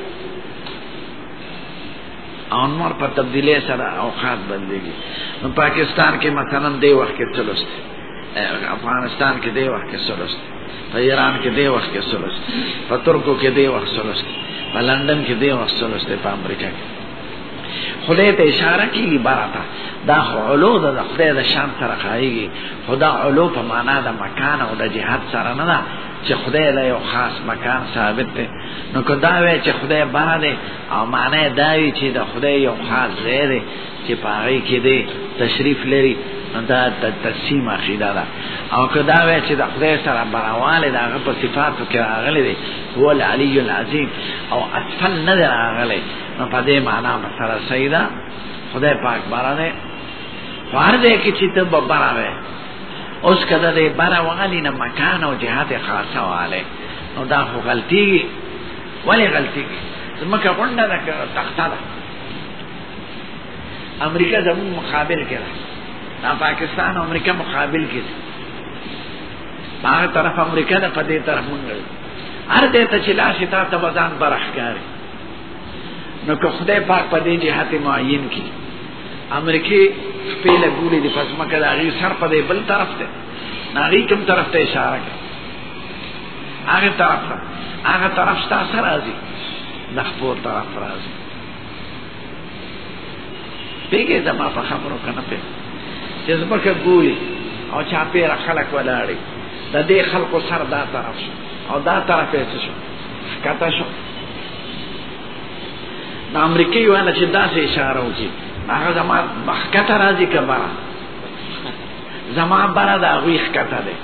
او نور په تبدیلی سره اوقات بدلېږي نو پاکستان کې مثلا دی وخت کې چلوسته افغانستان کې دی وخت کې سرست په ایران کې دی وخت کې سرست په ترکو کې دی وخت سرست په لندن کې دی وخت سرست په امریکا کې خدای ته اشاره کیږي براته دا علو د خدای د شان سره خایږي خدا علو په معنا د مکان او د جهاد سره نه ده چې خدای له یو خاص مکان ثابت دی نو که دا وی چې خدای بار دی او معنی دا وی چې د خدای یو خاص ځای دی چې پاره کې دی تشریف لري دا د تقسیم عقیده ده او کدا وای چې د خدای سره براواله دا په صفاتو کې راغلي دي هو العلی العظیم او اسفل نه راغلي نو په دې معنا مسره سیدا خدای پاک بارانه هر دې کې چې ته ببراوي اوس کدا دې براوالی نه مکان او جهات خاصه واله نو دا خو غلطي ولی غلطي زمکه غونډه ده تخته ده امریکا زمون مقابل کې دا پاکستان او امریکا مقابل کې باغ طرف امریکا ده په دې طرف مونږ هر دې ته چې لاس تا ته بزان برخکاري نو که خدای پاک په دې جهات معین کی امریکای په لګولې د فاطمه کړه هغه سر په دې بل طرف ته ناری کوم طرف ته اشاره کوي هغه طرف هغه طرف ستاسو راځي د خپل طرف راځي پیګه زما په خبرو کنه په چې زمکه ګوري او چا پیره خلک ولاړي د دې خلکو سر دا طرف شو او دا طرف یې شو کاته شو د امریکای یو نه چې داسې اشاره وکړي هغه زما مخکته راځي کبره زما بره د هغوی ښکته دی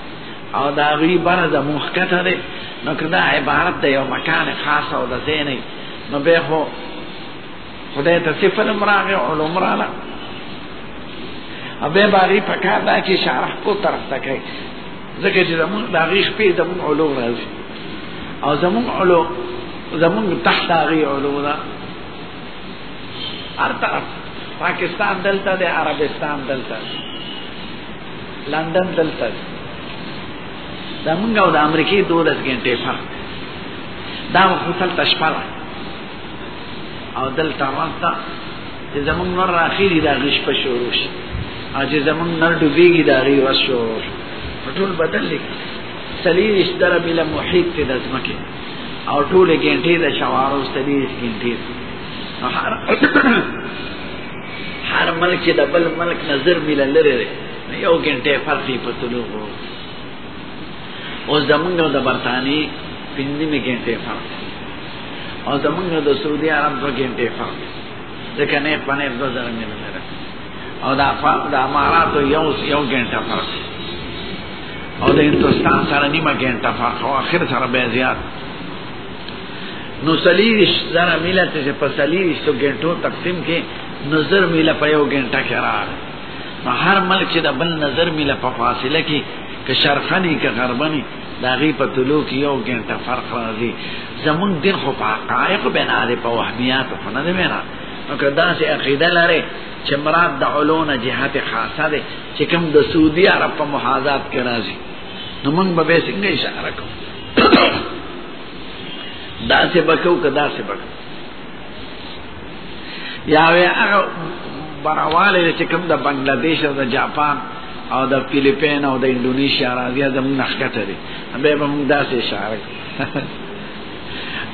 او د هغوی بره زموږ ښکته دی نو که دا عبارت د یو مکان خاص او د ځای نه نو به خو خدای ته څه فلم راغی او عمره لا ابه باغی پکار دا چې شارح کو طرف ته کوي ځکه چې زمون دا غي شپې زمون علوم راځي او زمون علوم زمون تحت غي علوم دا هر طرف پاکستان دلته دی عربستان دلته لندن دلته زمونږ او د امریکای 12 غنټې فرق دا هوتل تشپل او دل ترانتا چې زمون نور راخیری دا غش په شروع شي او چې زمون نور ډوبېږي دا غي وس شروع ټول بدل لیک سلیل اشتره بل محیط ته د ځمکه او ټول ګنټې د شوارو سلیل ګنټې هر هر ملک د بل ملک نظر مل لري یو ګنټه فرق په تلو اوس زمونږ د برتانی پنځمې ګنټې فرق او زمونږ د سعودي عرب دوه ګنټې فرق ځکه نه پنې دوه زره میله لري او دا فرق د اماراتو یو یو ګنټه فرق او د هندوستان سره نیمه ګنټه فرق او اخر سره به زیات نو سلیش زره میله ته په سلیش تو ګنټو تقسیم کې نظر میله په یو ګنټه کې راغله په هر ملک چې د بل نظر مله په فاصله کې که شرقني که غربني دا غي په طلوع کې یو ګنټه فرق راځي زمون دین خو په حقایق بنا دی په وهمیات خو نه دی بنا نو که داسې عقیده لري چې مراد د علون جهات خاصه ده چې کوم د سعودي عرب په محاذات کې راځي نو موږ به به څنګه اشاره کوو داسې بکو که داسې بکو یا وی هغه براواله چې کوم د بنگلاديش او د جاپان او د فلیپین او د انډونیشیا راځي زموږ نخکته دي به به موږ داسې اشاره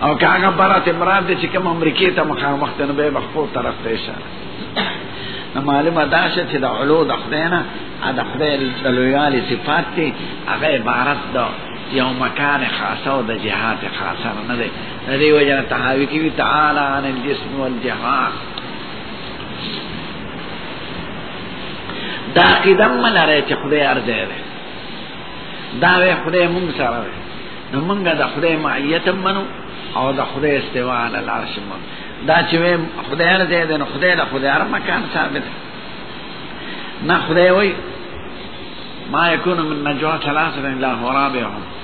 او کاغه برات مراد چې کوم امریکای ته مخامخ ته نه به خپل طرف ته اشاره نو معلومه دا شي چې د علو د خدای نه د خدای د لویالي صفات دي هغه عبارت ده یو مکان خاصه او د جهات خاصه نه ده ندی وجنه تحاوی کی تعالی عن الجسم والجهاز دا قدم من اره چې خدای ارزه ده دا وی خدای مونږ سره ده نو مونږ د خدای معیت منو او د خدای استوا علی العرش منو دا چې خدای ارزه ده نو خدای له خدای ار مکان ثابت نه خدای وای ما یکون من نجوا ثلاثه الا هو رابعهم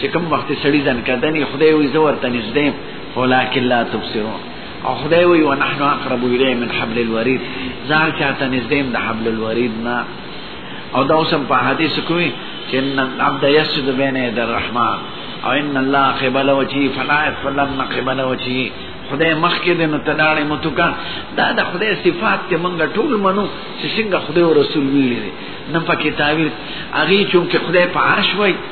چې کوم وخت سړی ځان کدنې خدای وي زور ته نږدې ولکن لا تبصرون او خدای وي ونحن اقرب الیه من حبل الورید ځان چاته نږدې د حبل الورید نه او دا اوسم په حدیث کوي چې ان العبد يسجد بين يد الرحمن او ان الله قبل وجهي فلا يفلن قبل وجهي خدای مخ کې د نتلاړې متوکا دا د خدای صفات ته مونږ ټول منو چې څنګه خدای او رسول ویلي نه پکې تعویل اغي چې خدای په عرش وای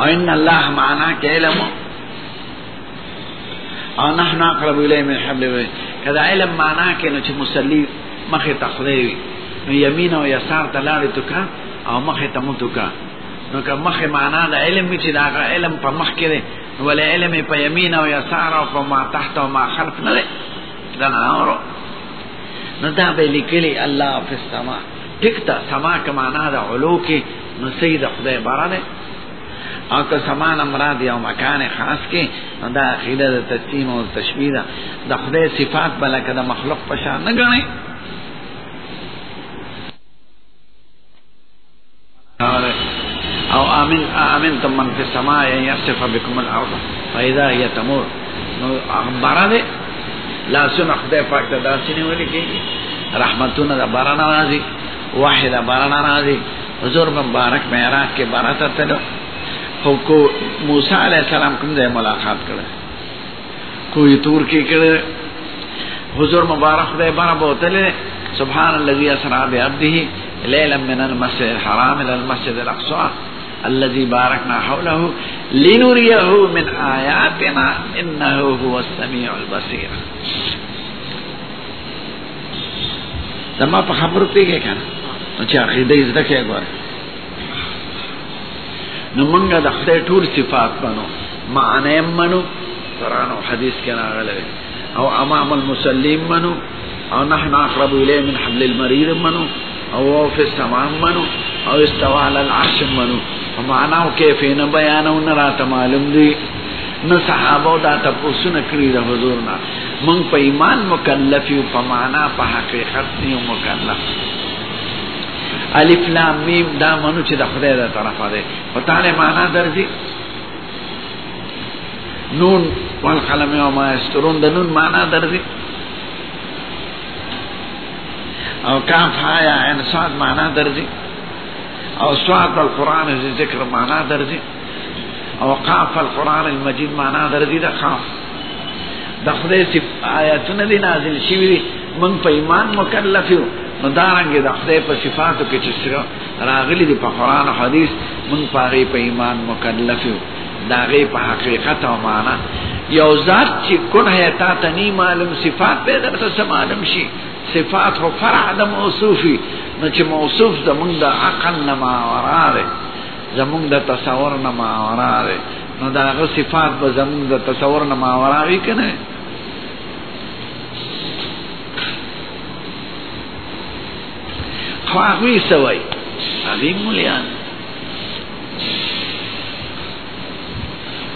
او ان الله معنا کې علم او نحن اقرب الیه من حبل الورید کدا علم معنا کې نو چې مصلی مخه تخلیوی نو یمین او یسار ته لاړې تو کا او مخه ته مو تو کا نو که مخه معنا د علم چې دا علم په مخ کې دی ولې علم په یمین او یسار او په ما تحت او ما خلف نه دی دا نه اورو نو دا به لیکلی الله فی السما ټیک تا سما کمانا دا علو کې نو سید خدای بارانه او که سمان مراد یو مکان خاص کې دا عقیده د تسلیم او تشبیه ده د خدای صفات بلکې د مخلوق په شان نه غني او امن امن تم من فی السماء یصف بكم الارض فاذا هي تمور نو بارا دې لاسونه خدای پاک ته داسې نیولې کې رحمتونه د باران راځي واحده باران راځي حضور مبارک معراج کې بارات ته خو کو موسی علی السلام کوم ځای ملاقات کړه کوی تور کې کړه حضور مبارک خدای بارا بوتله سبحان الذي اسرا بعبده ليلا من المسجد الحرام الى المسجد الاقصى الذي باركنا حوله لنريه من آياتنا إنه هو السميع البصير زما په خبرو پیږي کنه نو چې عقیده یې زده کې غواړي نو مونږه د خدای ټول صفات منو معنی منو قرآن او حدیث کې راغلي او امام المسلم منو او نحن اقرب الیه من حبل المریر منو او او فی السماء منو او استوى على العرش منو معنا او کیف نه بیان او نه راته معلوم دی نو صحابه دا تاسو نه کړی د حضور نه من په ایمان مکلف یو په معنا په حقیقت نیو مکلف الف لام میم دا منو چې د خدای د طرفه ده په تعالی معنا درځي نون والقلم وما یسترون د نون معنا درځي او کاف هایا ان صاد معنا درځي او صاد القران ذکر معنا درځي او قاف القرآن المجید معنا درځي د قاف د خدای چې آیاتونه دي نازل شوي دي من په ایمان مکلف یو نو دا رنګ د خدای په صفاتو کې چې سره راغلي دي په قرآن او حدیث من پاره په ایمان مکلف یو دا غي په حقیقت او معنا یو ذات چې کون ہے تا ته نی معلوم صفات به درته سم معلوم شي صفات هو فرع د موصوفي نو چې موصوف زمونږ د عقل نه ما وراله زمونږ د تصور نه ماورا دی نو دا غو صفات به زمونږ د تصور نه ماورا وی کنه خو هغه سوي هغه مليان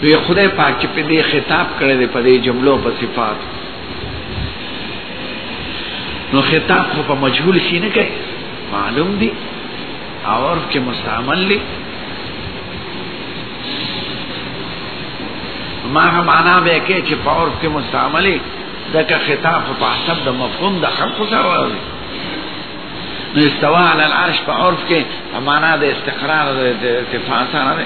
وی خدای پاک چې په دې خطاب کړی دی په دې جملو په صفات نو خطاب خو په مجهول شي نه کوي معلوم دی عرف کې مستعمل لي ما معنا به کې چې په عرف کې مستعملي دغه خطاب په حسب د مفهوم د خلق سره راځي نو استوا علی العرش په عرف کې معنا د استقرار د ارتفاع سره ده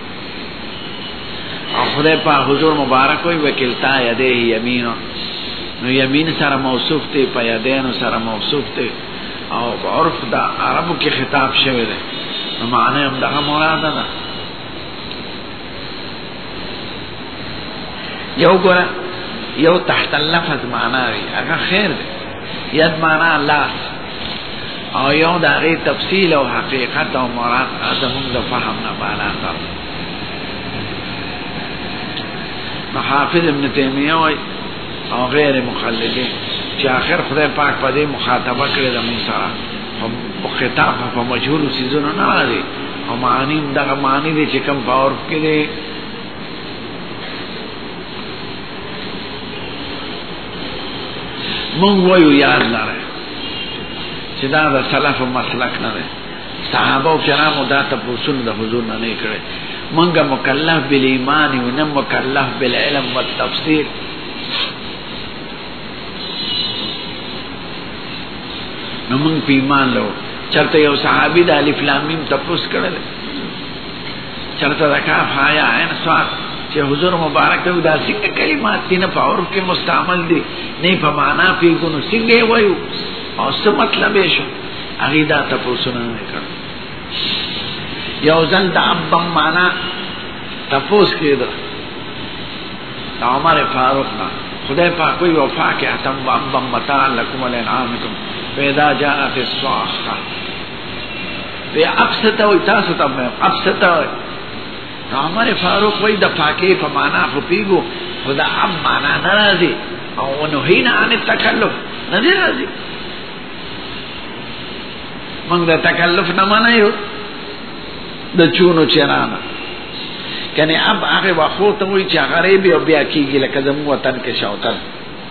او خدای په حضور مبارک وي وکیلتا یده یمین نو یمین سره موصوف دی په یدین سره موصوف دی او عرف دا عربو کې خطاب شوی دی نو معنی هم دغه مراد ده یو ګره یو تحت اللفظ معنا وي هغه خیر دی ید معنا لاس او یو دا غي تفصیل او حقیقت او مراد زموږ د فهم نه بالا تر حافظ ابن تیمیه وای او غیر مخلدین چې اخر خدای پاک په دې مخاطبه کړې د موږ سره په خطاب په مجهول سيزونو نه راځي او معنی دغه معنی دي چې کوم باور کې دي مونږ وایو یاد لره چې دا د سلف مسلک نه دی صحابه او کرامو دا تاسو د حضور نه نه کړي مونږه مکلف بل ایمان او نه مکلف بل علم او تفسیر نو مونږ په ایمان لو چرته یو صحابي د الف لام میم تاسو کړل چرته دا کاف حیا عین صاد چې حضور مبارک ته دا څنګه کلمات دي نه په عرف کې مستعمل دي نه په معنا کې کو نو څنګه وایو او څه مطلب یې شو هغه دا تاسو نه کړ یو ځل د اب معنا تاسو کې دا عمر فاروق نه خدای پاک وی وفاکه تم وام بم متاع لکم الانعامکم پیدا جاءت الصاخه وی عکس ته وی تاسو ته مې عکس ته وی عمر فاروق وی د پاکي په معنا خو پیګو خدا ام معنا ناراضي او نهینا عن التکلف نه دی راضي موږ د تکلف نه منایو د چونو چرانه کنه اب هغه واخو ته وی چې غریب او بیا کیږي لکه زموږ وطن کې شاوتل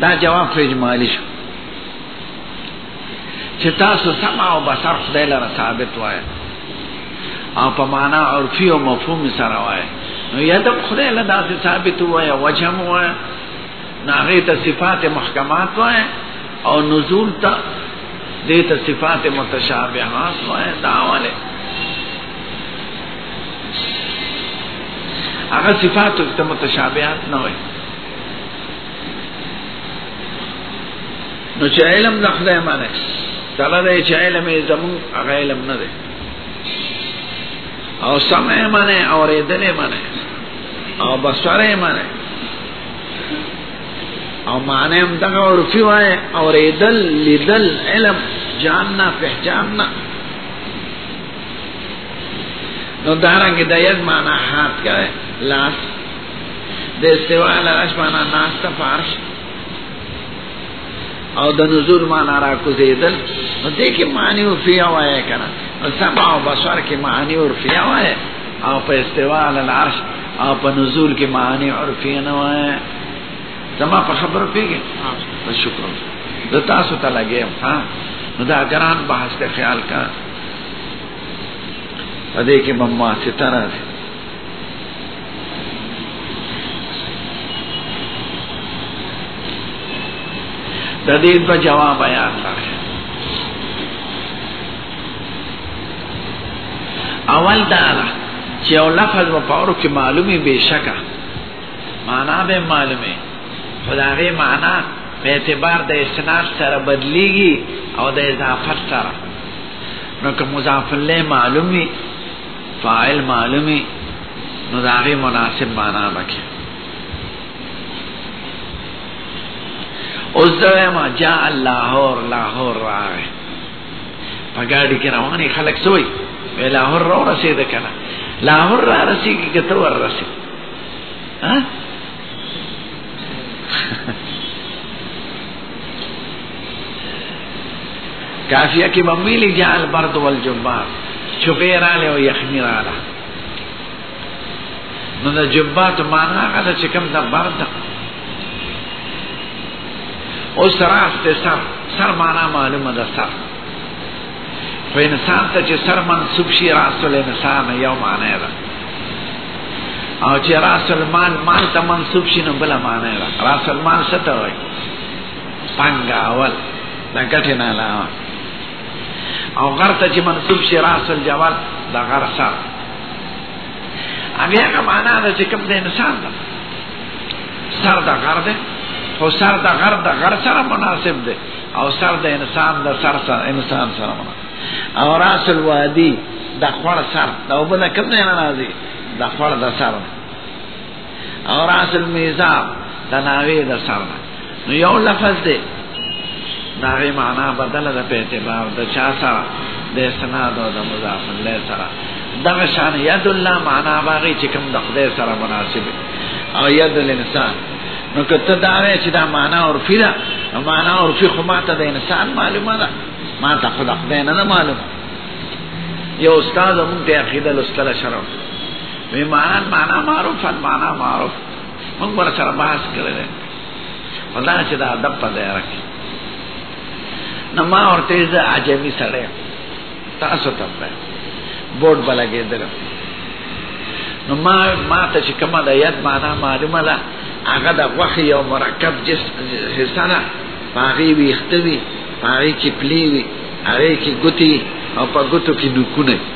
دا جواب په اجمالی شو چې تاسو سمع او بصر خدای لره ثابت وای او په معنا عرفي او مفهوم سره وای نو یادم خدای له داسې ثابت وای او وجم وای ناغه ته صفات محکمات وای او نزول ته دې ته صفات متشابهات وای دا والے هغه صفات ته متشابهات نه وای نو چې علم نه خدای معنی کله دا چې علم یې زمون هغه علم نه دی او سمع معنی او ریدل معنی او بصر معنی او معنی هم دغه ورفي وای او ریدل لیدل علم جاننا پہچاننا نو دارنګ د یز معنی حات کړه لاس د استوا علی عرش معنا ناست فارش او د نزول معنا را کوزیدل نو دې کې معنی او فیا وایې کنه او سمع او بصر کې معنی او فیا وایې او په استوا علی العرش او په نزول کې معنی او فیا نه وایې زما په خبرو پیږي ها شکر د تاسو ته لګیم ها نو دا ګران بحث ته خیال کا پدې کې مما ستاره د دې په جواب بیان راغی اول دا چې او لفظ په پاورو کې معلومي بشکا معنا به معلومه خدای معنا په اعتبار د استناد سره بدليږي او د اضافت سره نو که مضاف له معلومي فاعل معلومی نو دا غي مناسب معنا بکی اوس دا ما جاء لاهور لاهور راغی په ګاډي کې رواني خلک سوی وی لاهور را رسید کنه لاهور را رسیږي کته ور رسید ها کافیه کې به ویلي جاء البرد والجبار چوپې رااله او یخني رااله نو د جبات معنا هغه چې کوم د برد او سراس ته سر سر معنا معلومه ده سر خو انسان ته چې سر منصوب شي راس الانسان یو معنا ده او چې راس المال مال ته منصوب شي نو بل معنا ده راس المال څه ته وایي پنګاول دا ګټه نه علاوه او غر ته چې منصوب شي راس الجبل دا غر سر هغه هغه معنا ده چې کوم د انسان ده سر دا غر ده خو سر دا غر دا غر سره مناسب ده او سر د انسان د سر سره انسان سره مناسب او راس الوادي د خور سر دا وبنه کوم نه راځي د خور د سر ده او راس المیزاب دناغی دا سرنا نو یو لفظ دی داغی معنا بدل دا پیتبار دا چا سرا دا سناد و دا مضاف اللہ سرا دغه شان ید الله معنا باغی چې کوم د خدای سره مناسب او ید الانسان نو کته دا وای چې دا معنا او فیدا معنا او فی خو ماته د انسان معلومه ده ما ته خدا خدای نه معلومه یو استاد مونږ ته عقیده لوستل شرم وی مانان معنا معروف ان معنا معروف موږ ور سره بحث کړل ودا چې دا ادب په ځای راکې نو ما ورته زه عجبي سره تاسو ته په بورډ بلګې دل نو ما ما ته چې کومه د یاد معنا معلومه ده هغه د وخی یو مرکب جس حصہ ده باغی وی اختوی باغی کې پلی وی هغه کې ګوتی او په ګوتو کې نکونه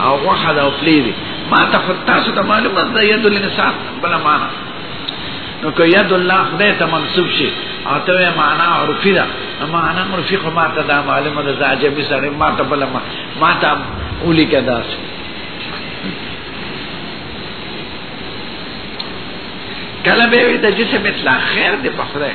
او غوخه دا پلی دی ما ته خو تاسو ته معلومه ده ید الانسان بل معنا نو که ید الله خدای ته منسوب شي او ته معنا عرفي ده معنا عرفي خو ما ته دا معلومه ده عجبي سره ما ته بل ما ما ته اولی کدا کله به د جسم اطلاق خیر دی په خدای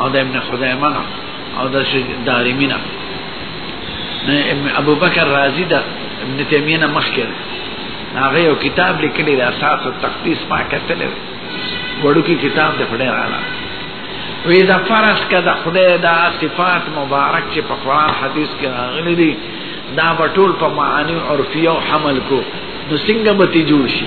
او د ابن خزیمه نه او د دارمی نه ابن ابو بکر رازی دا ابن تیمیه نه مخکې هغه یو کتاب لیکلی د اساس او تقدیس ما کتل وړو کې کتاب د خدای رااله وی دا فرض که دا خدای دا صفات مبارک چې په قرآن حدیث کې راغلي دي دا به ټول په معانی عرفیه او حمل کو نو څنګه به تی جوړ شي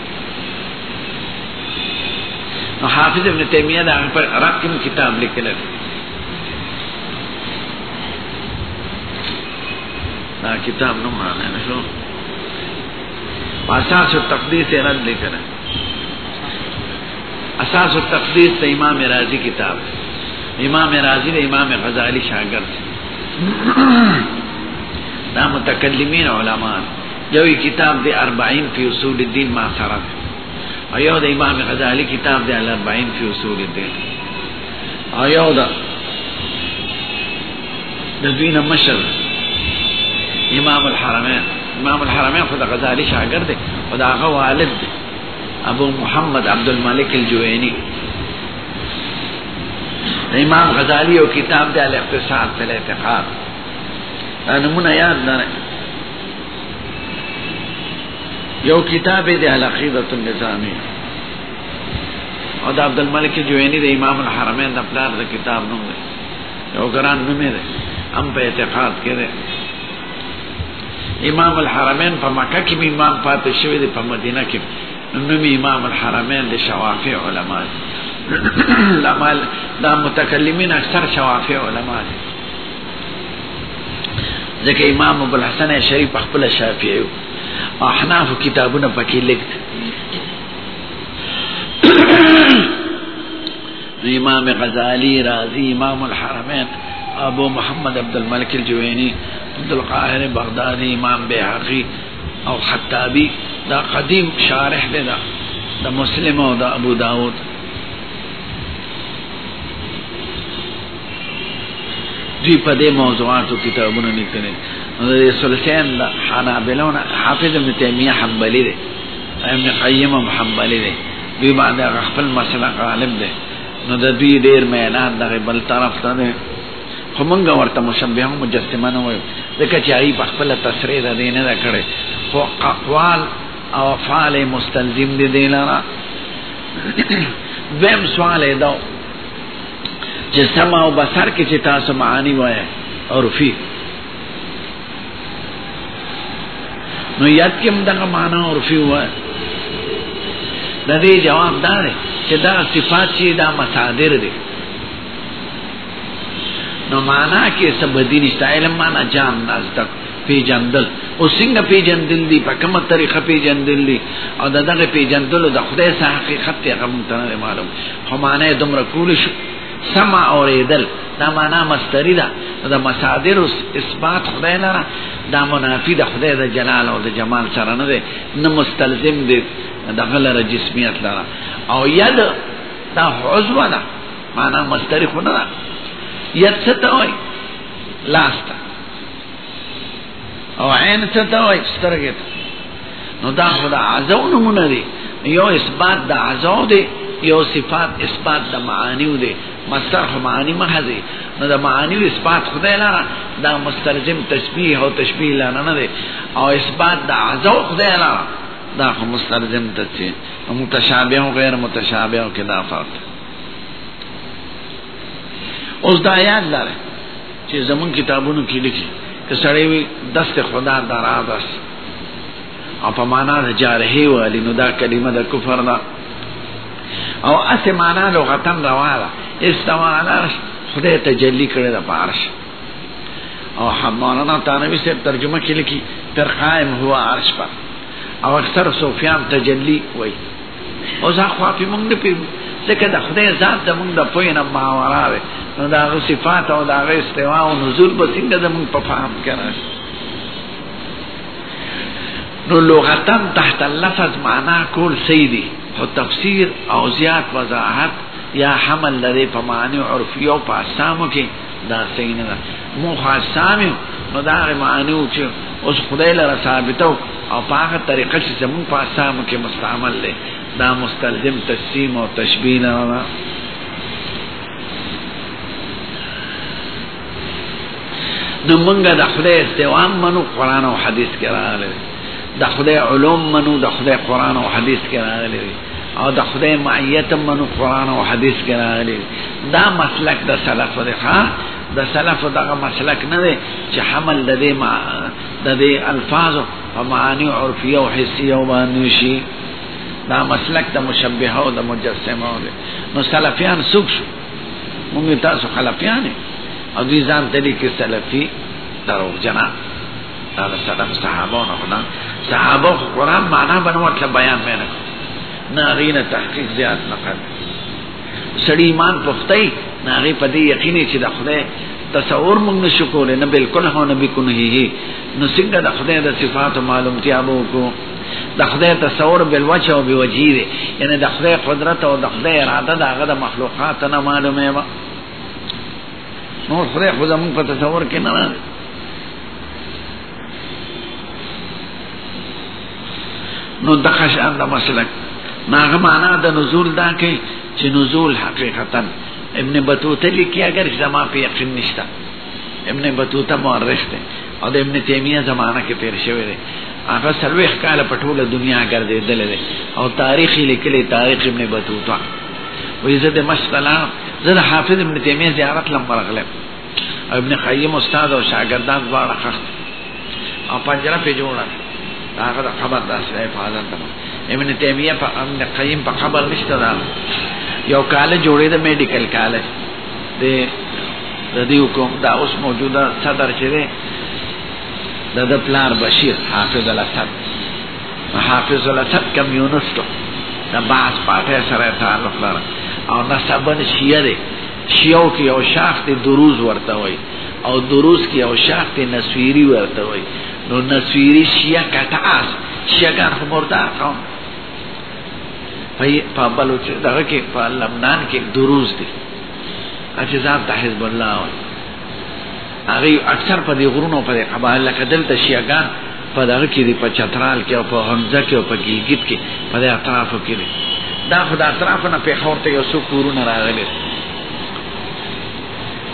نو حافظ ابن تیمیه دا پر رب کوم کتاب لیکل دا کتاب نو معنی نه شو اساس التقدیس رد لیکل اساس التقدیس ته امام رازی کتاب امام رازی د امام غزالی شاګرد دا متکلمین علما یوی کتاب دی اربعین فی اصول الدین ما سره دی او یو د امام غزالی کتاب دی الاربعین فی اصول الدین او یو د د دوی نه مشر امام الحرمین امام الحرمین خو د غزالی شاګرد دی او د هغه والد دی ابو محمد عبد الملک الجوینی د امام غزالی او کتاب دی الاقتصاد فی الاعتقاد دا نمونه یاد نه یو کتاب دی العقیدۃ النظامی او د عبد الملک جوینی د امام الحرمین د پلار د کتاب نوم دی یو ګران نوم دی هم په اعتقاد کې دی امام الحرمین په مکه کې امام پاتې شوی دی په مدینه کې نوم امام الحرمین د شوافی علما دی لمال دا متکلمین اکثر شوافی علما دی ځکه امام ابو الحسن اشعری په خپل شافعي او احناف کتابونه پکې لیک امام غزالی رازی امام الحرمین ابو محمد عبد الملک الجوینی عبد القاهر بغدادی امام بیحقی او خطابی دا قدیم شارح دی دا د مسلم او د ابو داود دوی په دې موضوعاتو کتابونه لیکلي نو د سلطان د حنابلون حافظ ابن تیمیه حنبلی دی ابن قیم هم حنبلی دی دوی باندې خپل مسله غالب دی نو د دوی ډیر میلان دغه بل طرف ته دی خو مونږ ورته مشبهه مجسمه نه وایو ځکه چې هغوی په خپله تصریح د دې نه ده کړې خو اقوال او افعال مستلزم دي دی لره دویم سوال یې دا چې سمع او بصر کې چې تاسو معانی وای عرفي نو یاد کې هم دغه معنا عرفي وای د دې جواب دا دی چې دا صفات چې دا مصادر دي نو معنا کې سبدی نشته علم معنا جام ناز تک پیجندل او څنګه پیجندل دي په کومه طریقه پیجندل دي او دا دغه پیجندل د خدای سره حقیقت ته غو ته نه معلوم خو معنی دومره کول شو سمع اوریدل دا معنا مستری ده دا مصادر او اثبات خدای لره دا منافی د خدای د جلال او د جمال سره نه ده نه مستلزم دي د غلره جسمیت لره او ید دا عضو ده معنا مستری خو نه ده ید څه ته وای لاسته او عین څه ته وایي سترګې ته نو دا خدا عزو نمونه دی یو اثبات د عزو دی یو صفات اثبات د معانیو دی مستر خو معانی محضی نو د معانیو اثبات خدای لاره دا مستلزم تشبیه او تشبیه لاره نه دی او اثبات د عزو خدای لاره دا خو مستلزم ته چې متشابه او غیر متشابه او کې دا فرق اوس دا یاد لاره چې زمون کتابونو کې لیکي که سړی وي دست خدا درازس او په معنا د جارحه والی نو دا کلمه د کفر ده او اسه معنا لغتن روا ده استوا علی خدای تجلی کړی د پارش او مولانا تانوی سے ترجمه کې لیکي تر قائم هوا عرش پر او اکثر صوفیان تجلی وای او ځا خو په موږ نه پیږو ځکه د خدای ذات د موږ د پوی نه باورا وي نو دا غو صفات او دا غو استوا او نزول به څنګه د موږ په فهم کې راشي نو لغتا تحت اللفظ معنا کول سیدی خو تفسیر او زیات وضاحت یا حمل لري په معنی عرفی او په اسامو کې دا صحیح نه ده موخه سامي نو دا معنی و چې اوس خدای لره ثابتو او په هغه طریقه چې زمون په سامو کې مستعمل دی دا مستلزم تسلیم او تشبیه نه ده نو مونږه د خدای استوام منو قران او حديث کې راغلي د خدای علوم منو د خدای قران او حديث کې راغلي او د خدای معیت منو قران او حدیث کې راغلي دا مسلک د سلف دی ها د سلف دغه مسلک نه دی چې حمل د دې ما د دې الفاظ او معانی عرفیه او حسیه باندې شي دا مسلک د مشبهه او د مجسمه دی نو سلفیان سوق شو موږ تاسو خلفیان او دې ځان ته لیکي سلفي دروغ جناب دا د صدق صحابانو خو نه صحابه خو قرآن معنا به نه ورته بیان به نه نه هغې نه تحقیق زیات نه کړ سړي ایمان پختی نه هغې په دې یقین چې د خدای تصور مونږ نشو کولی نه بلکل هو نه بکنهیه نو څنګه د خدای د صفاتو معلومتیا به وکړو د خدای تصور بلوچه او بوجی دی یعنی د خدای قدرت او د خدای اراده د هغه د مخلوقات نه معلومه وه نور خدای خو زمون په تصور کې نه راځي نو د خشان د مسلک ناغه معنا د نزول دا کوي چې نزول حقیقتا ابن بطوطه لیکي اگر زما په یقین نشته ابن بطوطه مورخ دی او د ابن تیمیه زمانہ کې تیر شوی دی هغه سلوخ کاله په ټوله دنیا ګرځېدل او تاریخ لیکلی تاریخ ابن بطوطه وی زه د مشق لاړم زه د حافظ ابن تیمیه زیارت لم ورغلم ابن قیم استاد او شاګردان دواړه خښت او پنجره په جوړه هغه د قبر د اسره حفاظت ده ابن تیمیه په ابن قیم په قبر نشته دا یو کال جوړې د میډیکل کالج د د دې حکومت دا اوس موجوده صدر چې ده د پلار بشیر حافظ الاسد حافظ الاسد کمیونست د بعض پارټۍ سره تعلق لره او نسبا شیعه دی شیعو کې یو شاخ دی دروز ورته وایي او دروز کې یو شاخ دی نسویری ورته وایي نو نسویری شیعه کټاس شیعهګان خو مردار قوم په بلوچ دغه کې په لبنان کې دروز دی چې ځان ته حزب الله وایي هغه اکثر په دې غرونو په قبایل لکه دلته شیعهګان په دغه کې دی په چترال کې او په حمزه کې او په ګیلګیت کې په دې اطرافو کې دی دا خو د اطرافو نه پېښور ته یو څو کورونه راغلي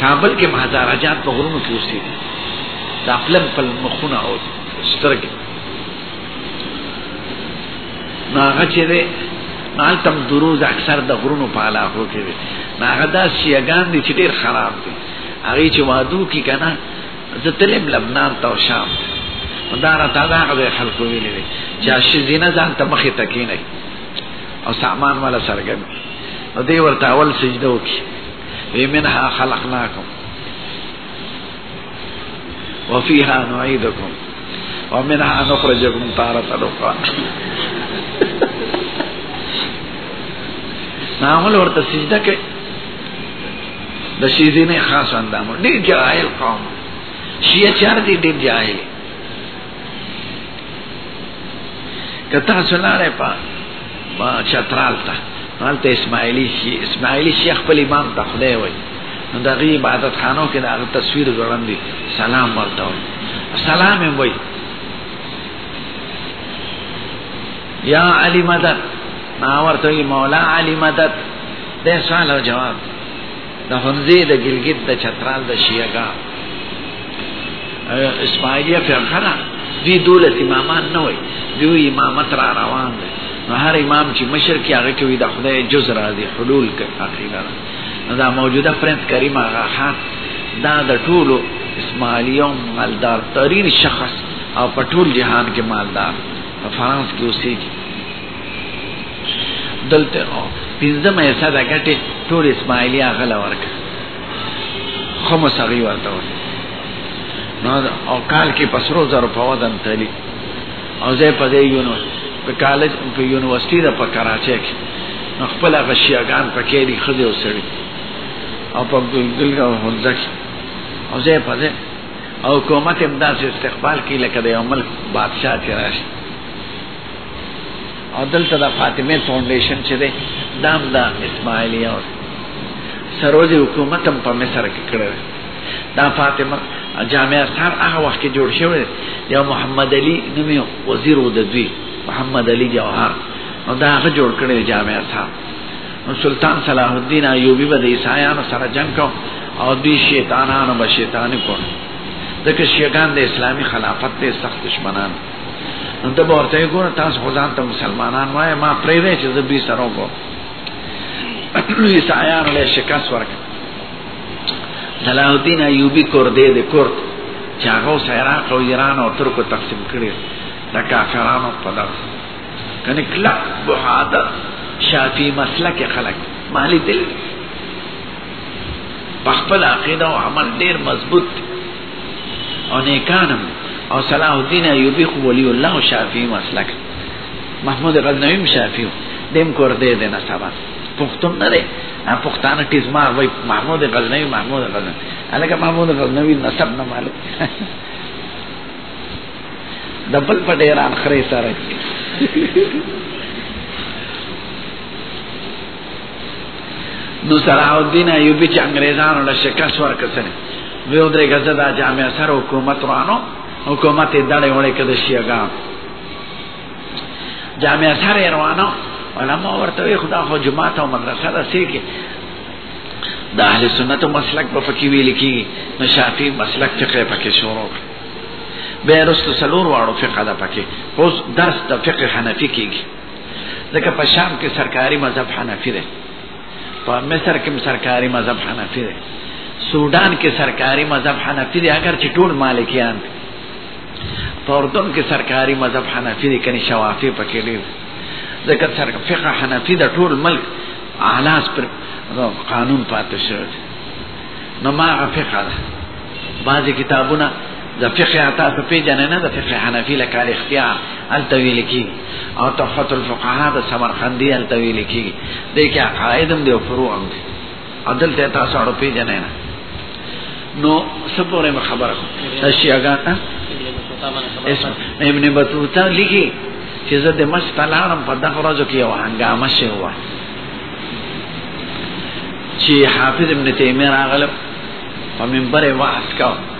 کابل کې مهاجرات په غرونو کې اوسي دا پلم پل مخونه او سترګې نو هغه چې دی نالتم دروز اکثر د غرونو په علاقو کې دی نو هغه دا سیګان دي چې ډېر خراب دي هغه چې وادو کې کنه زه تلم لبنان ته او شام دا را تا دا غوې خلکو ویلې وي چې شي زینه ځان ته مخې ته کینې او سامان ولا سرګم نو دی ورته اول سجده وکي وی منها خلقناکم وفيها نعيدكم ومنها نخرجكم تارة أخرى نعمل ورته سجده کوي د شیزې نه خاص اندامو ډیر جاهل قوم شیعه چار دی ډیر جاهل کتا سناره پا ما چترال تا مالتا اسماعیلی شی اسماعیلی شی خپل امام تا خدای وی نو دا غی عبادت خانو کې دا تصویر ځوړن دی سلام ورته وی سلام هم وی یا علی مدد ما ورته مولا علی مدد د سوال او جواب د حمزه د ګلګت د چترال د شیعاګا اسماعیلیه فرقه ده دوی دولت امامان نه وای دوی امامت را روان دی نو هر امام چې مشر کې هغه کوي د خدای جز راځي حلول کوي عقیده نو دا موجوده پرنس کریم هغه خان دا د ټولو اسماعیلیو مالدار ترین شخص او په ټول جهان کې مالدار په فرانس کې اوسېږي دلته او پنځه مې ساده کټه ټول اسماعیلی اغل ورک خو مسغي ورته نو او کال کې پسرو زر په ودان تلی او زه په دې یونو په کالج په یونیورسيټي د په کراچۍ کې نو خپل غشیاګان پکې دي خځه وسړي او په ګلګل او حنزه کې او زه په دې او حکومت امداد استقبال کې لکه د عمل بادشاہ چې راشي او دلته د فاطمه فاونډیشن چې دی دا هم د اسماعیلیه سروج حکومت هم په مصر کې کړی دا فاطمه جامع سر هغه وخت کې جوړ شوی یو محمد علی نومي وزیر و د دوی محمد علی جوهر نو دا هغه جوړ کړی جامع سر نو سلطان صلاح الدین ایوبی به د عیسایانو سره جنگ کو او دوی شیطانانو به شیطانی کول ځکه شیعګان د اسلامي خلافت ته سخت دشمنان نو ته به ورته ګوره تاسو خو ځان ته مسلمانان وایې ما پرېږدی چې زه دوی سره وګورم عیسایانو له شکست ورکړ صلاح الدین ایوبي کور دی د کورت چې هغه اوس عراق او ایران او ترکو تقسیم کړي د کافرانو په دغه کنه کلک بهادر شافی مسلک خلک مالی دل په خپل عقیده او عمل ډیر مضبوط دی او نیکانم او صلاح الدین ایوبی خو ولی الله شافعی مسلک محمود غزنوی شافعی دیم کور دې دې نه سبا پښتون نه دی پښتانه تیزمار وای محمود غزنوی محمود غزنوی الګا محمود غزنوی نسب نه معلوم د بل په ډیر ان خره سره نو صلاح الدین ایوبی چې انګریزانو له شکست ورکړل ویو درې غزه دا جامع سره حکومت رانو حکومت یې دړې وړې کده شیګا جامع سره روانو علماء ورته خدا خو جماعت او مدرسه ده سې کې د اهل سنت مسلک په فقې ویل کی نو شافعي مسلک فقې پکې شروع به رسول سلور واړو فقہ ده پکې اوس درس د فقې حنفي کېږي ځکه په شام کې سرکاري مذهب حنفي دی په مصر کې سرکاري مذهب حنفي دی سودان کې سرکاري مذهب حنفي دی اگر چې ټول مالکیان دي په اردن کې سرکاري مذهب حنفي دی کني شوافي پکې دي ځکه سر فقه حنفي د ټول ملک اعلاس پر قانون پاتې شوی نو ما فقه ده بعضې کتابونه د فقه تاسو پیژنې نه د فقه حنفي لکه اختیار التویل کی او تحفۃ الفقهاء د سمرقندی التویل کی د کې عقایدم دی او فروع هم دی عدل ته تاسو اړو پیژنې نه نو سپوره خبره کوم د شیعاګان اسم ابن بطوطه لیکي چې زه د مس په لارم په دغه ورځو کې یو هنګامه شوی و چې حافظ ابن تیمیه راغله په منبر وعظ کاوه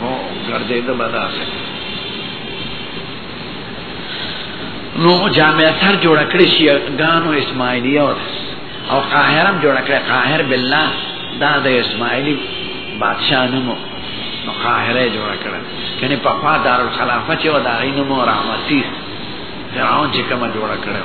هو ګرځېدم داسې نو جامعه تر جوړ کړی شي ګانو اسماعیلیه او قاهرم جوړ کړی قاهر بالله دا د اسماعیلی بادشاہ نومو نو قاهره جوړ کړه کني په خوا دارالخلافه چې و دا غي نومو رحمتی فرعون چې کومه جوړ کړو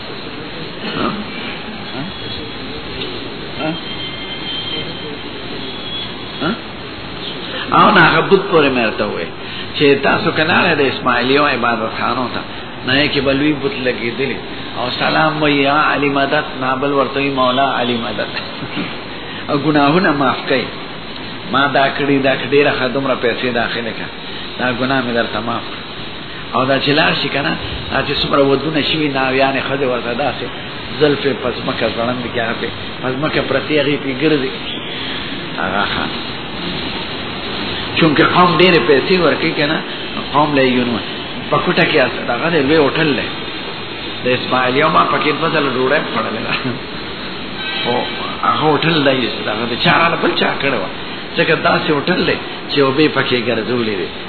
او نه هغه بت پورې مرته وې چې تاسو کنه د اسماعیلیو عبادت خانو ته نه کې بلوي بت لګې دي او سلام و یا علی مدد نابل ورته مولا علی مدد او ګناهونه معاف کړي ما دا کړی دا ډیره خدمره پیسې داخله کړه دا ګناه مې درته معاف او دا چې لار شي کنه دا چې څومره ودونه شي نه یا نه خځه ورته داسې زلف پس مکه ځړند کې هغه پس مکه پرتی هغه پی ګرځي هغه خان چونکه قوم ډېر پیسې ورکړي کنه قوم له یونو پکوټه کې اسه دا غره لوی هوټل له د اسماعیل یو ما پکې په ځل روړې پړلې او هغه هوټل دی چې دا د چاراله بل چا کړو ځکه داسې هوټل دی چې وبې پکې ګرځولې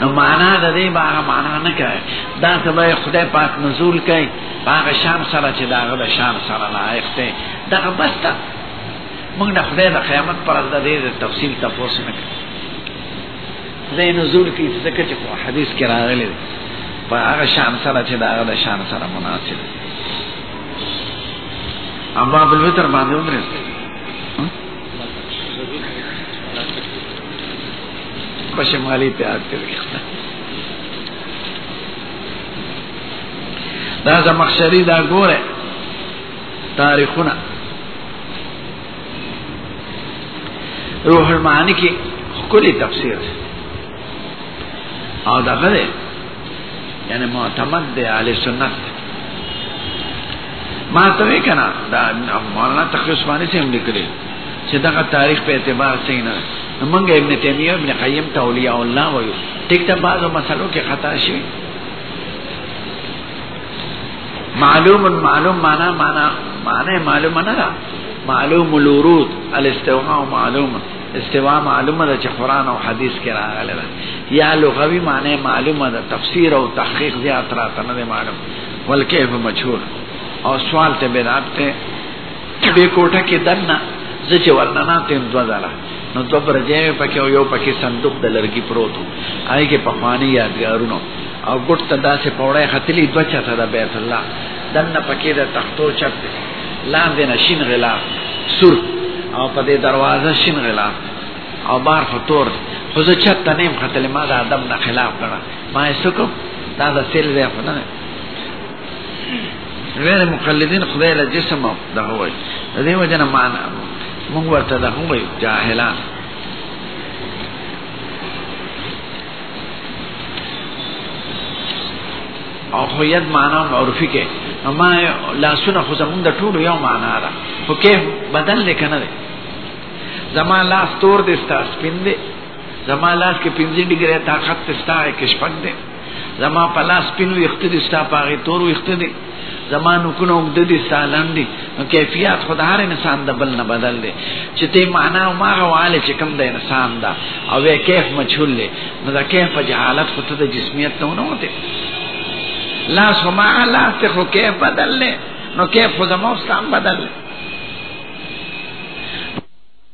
نو معنا د دې باغه معنا نه کوي دا ته به خدای پاک نزول کوي هغه شان سره چې داغه د شان سره لایق دی دا بس تا موږ د خدای د قیامت پر د دې تفصیل تاسو نه کوي زه نزول کوي ځکه چې په حدیث کې راغلی دی په هغه شان سره چې داغه د شان سره مناسب اما بل وتر باندې ومرسته په شمالي اتحاد کې ویښته دا زمخشري دا ګوره تاریخونه روح المعانی کې خولي تفسیر او دا غره یعنی معتمد دی علی سنت ما ته وی کنه دا مولانا تخصص باندې څه هم لیکلی چې دغه تاریخ په اعتبار سینا موږ ابن تیمیه ابن قیم ته اولیاء الله وایو ټیک ته بعضو مسلو کې خطا شي معلوم معلوم معنا معنا معنا معلوم نه ده معلوم الورود الاستواء معلوم استواء معلومه ده چې قران او حديث کې راغلي ده یا لغوي معنی معلومه ده تفسیر او تحقیق زیات راته نه معلوم ولکه مشهور او سوال ته بدعت ته دې کوټه کې دنه زه چې ورننه تیم دوه ځله نو دوه برجې مې پکې او یو پکې صندوق د لرګي پروت و هغې کې پخواني یادګارونه او ګوټ ته داسې پوړی ختلي دوه چته د بیت الله دنه پکې د تختو چت دی لاندې نه شین غلاف سور او په دې دروازه شین غلاف او بار خو تور دی خو زه چت ته نه یم ختلی ما د ادب نه خلاف کړه ما یې څه کوم دا د سیل ځای خو نه دی غیر مقلدین خدای له جسم دغه وای د دې وجنه معنا موږ ورته د هم وای جاهلان او خو ید معنا معرفی کې اما لاسونه خو زمونږ د ټولو یو معنا ده خو کې بدل دی کنه دی زما لاس تور دی ستا سپین دی زما لاس کې پنځه ډیګره طاقت ستا کې شپږ دی زما په لاس پینو اختدي ستا پاغي تور اختدي زما نکونه وګد دي سالان دي نو کیفیت خود هر انسان د بل نه بدل دي چې ته معنا او ما غواله چې کم د انسان دا او یې کیف مجهول دي نو دا کیف په جهالت خود د جسمیت ته نه وته لا سما لا ته خو کیف بدل دي نو کیف خو زما ستام بدل دي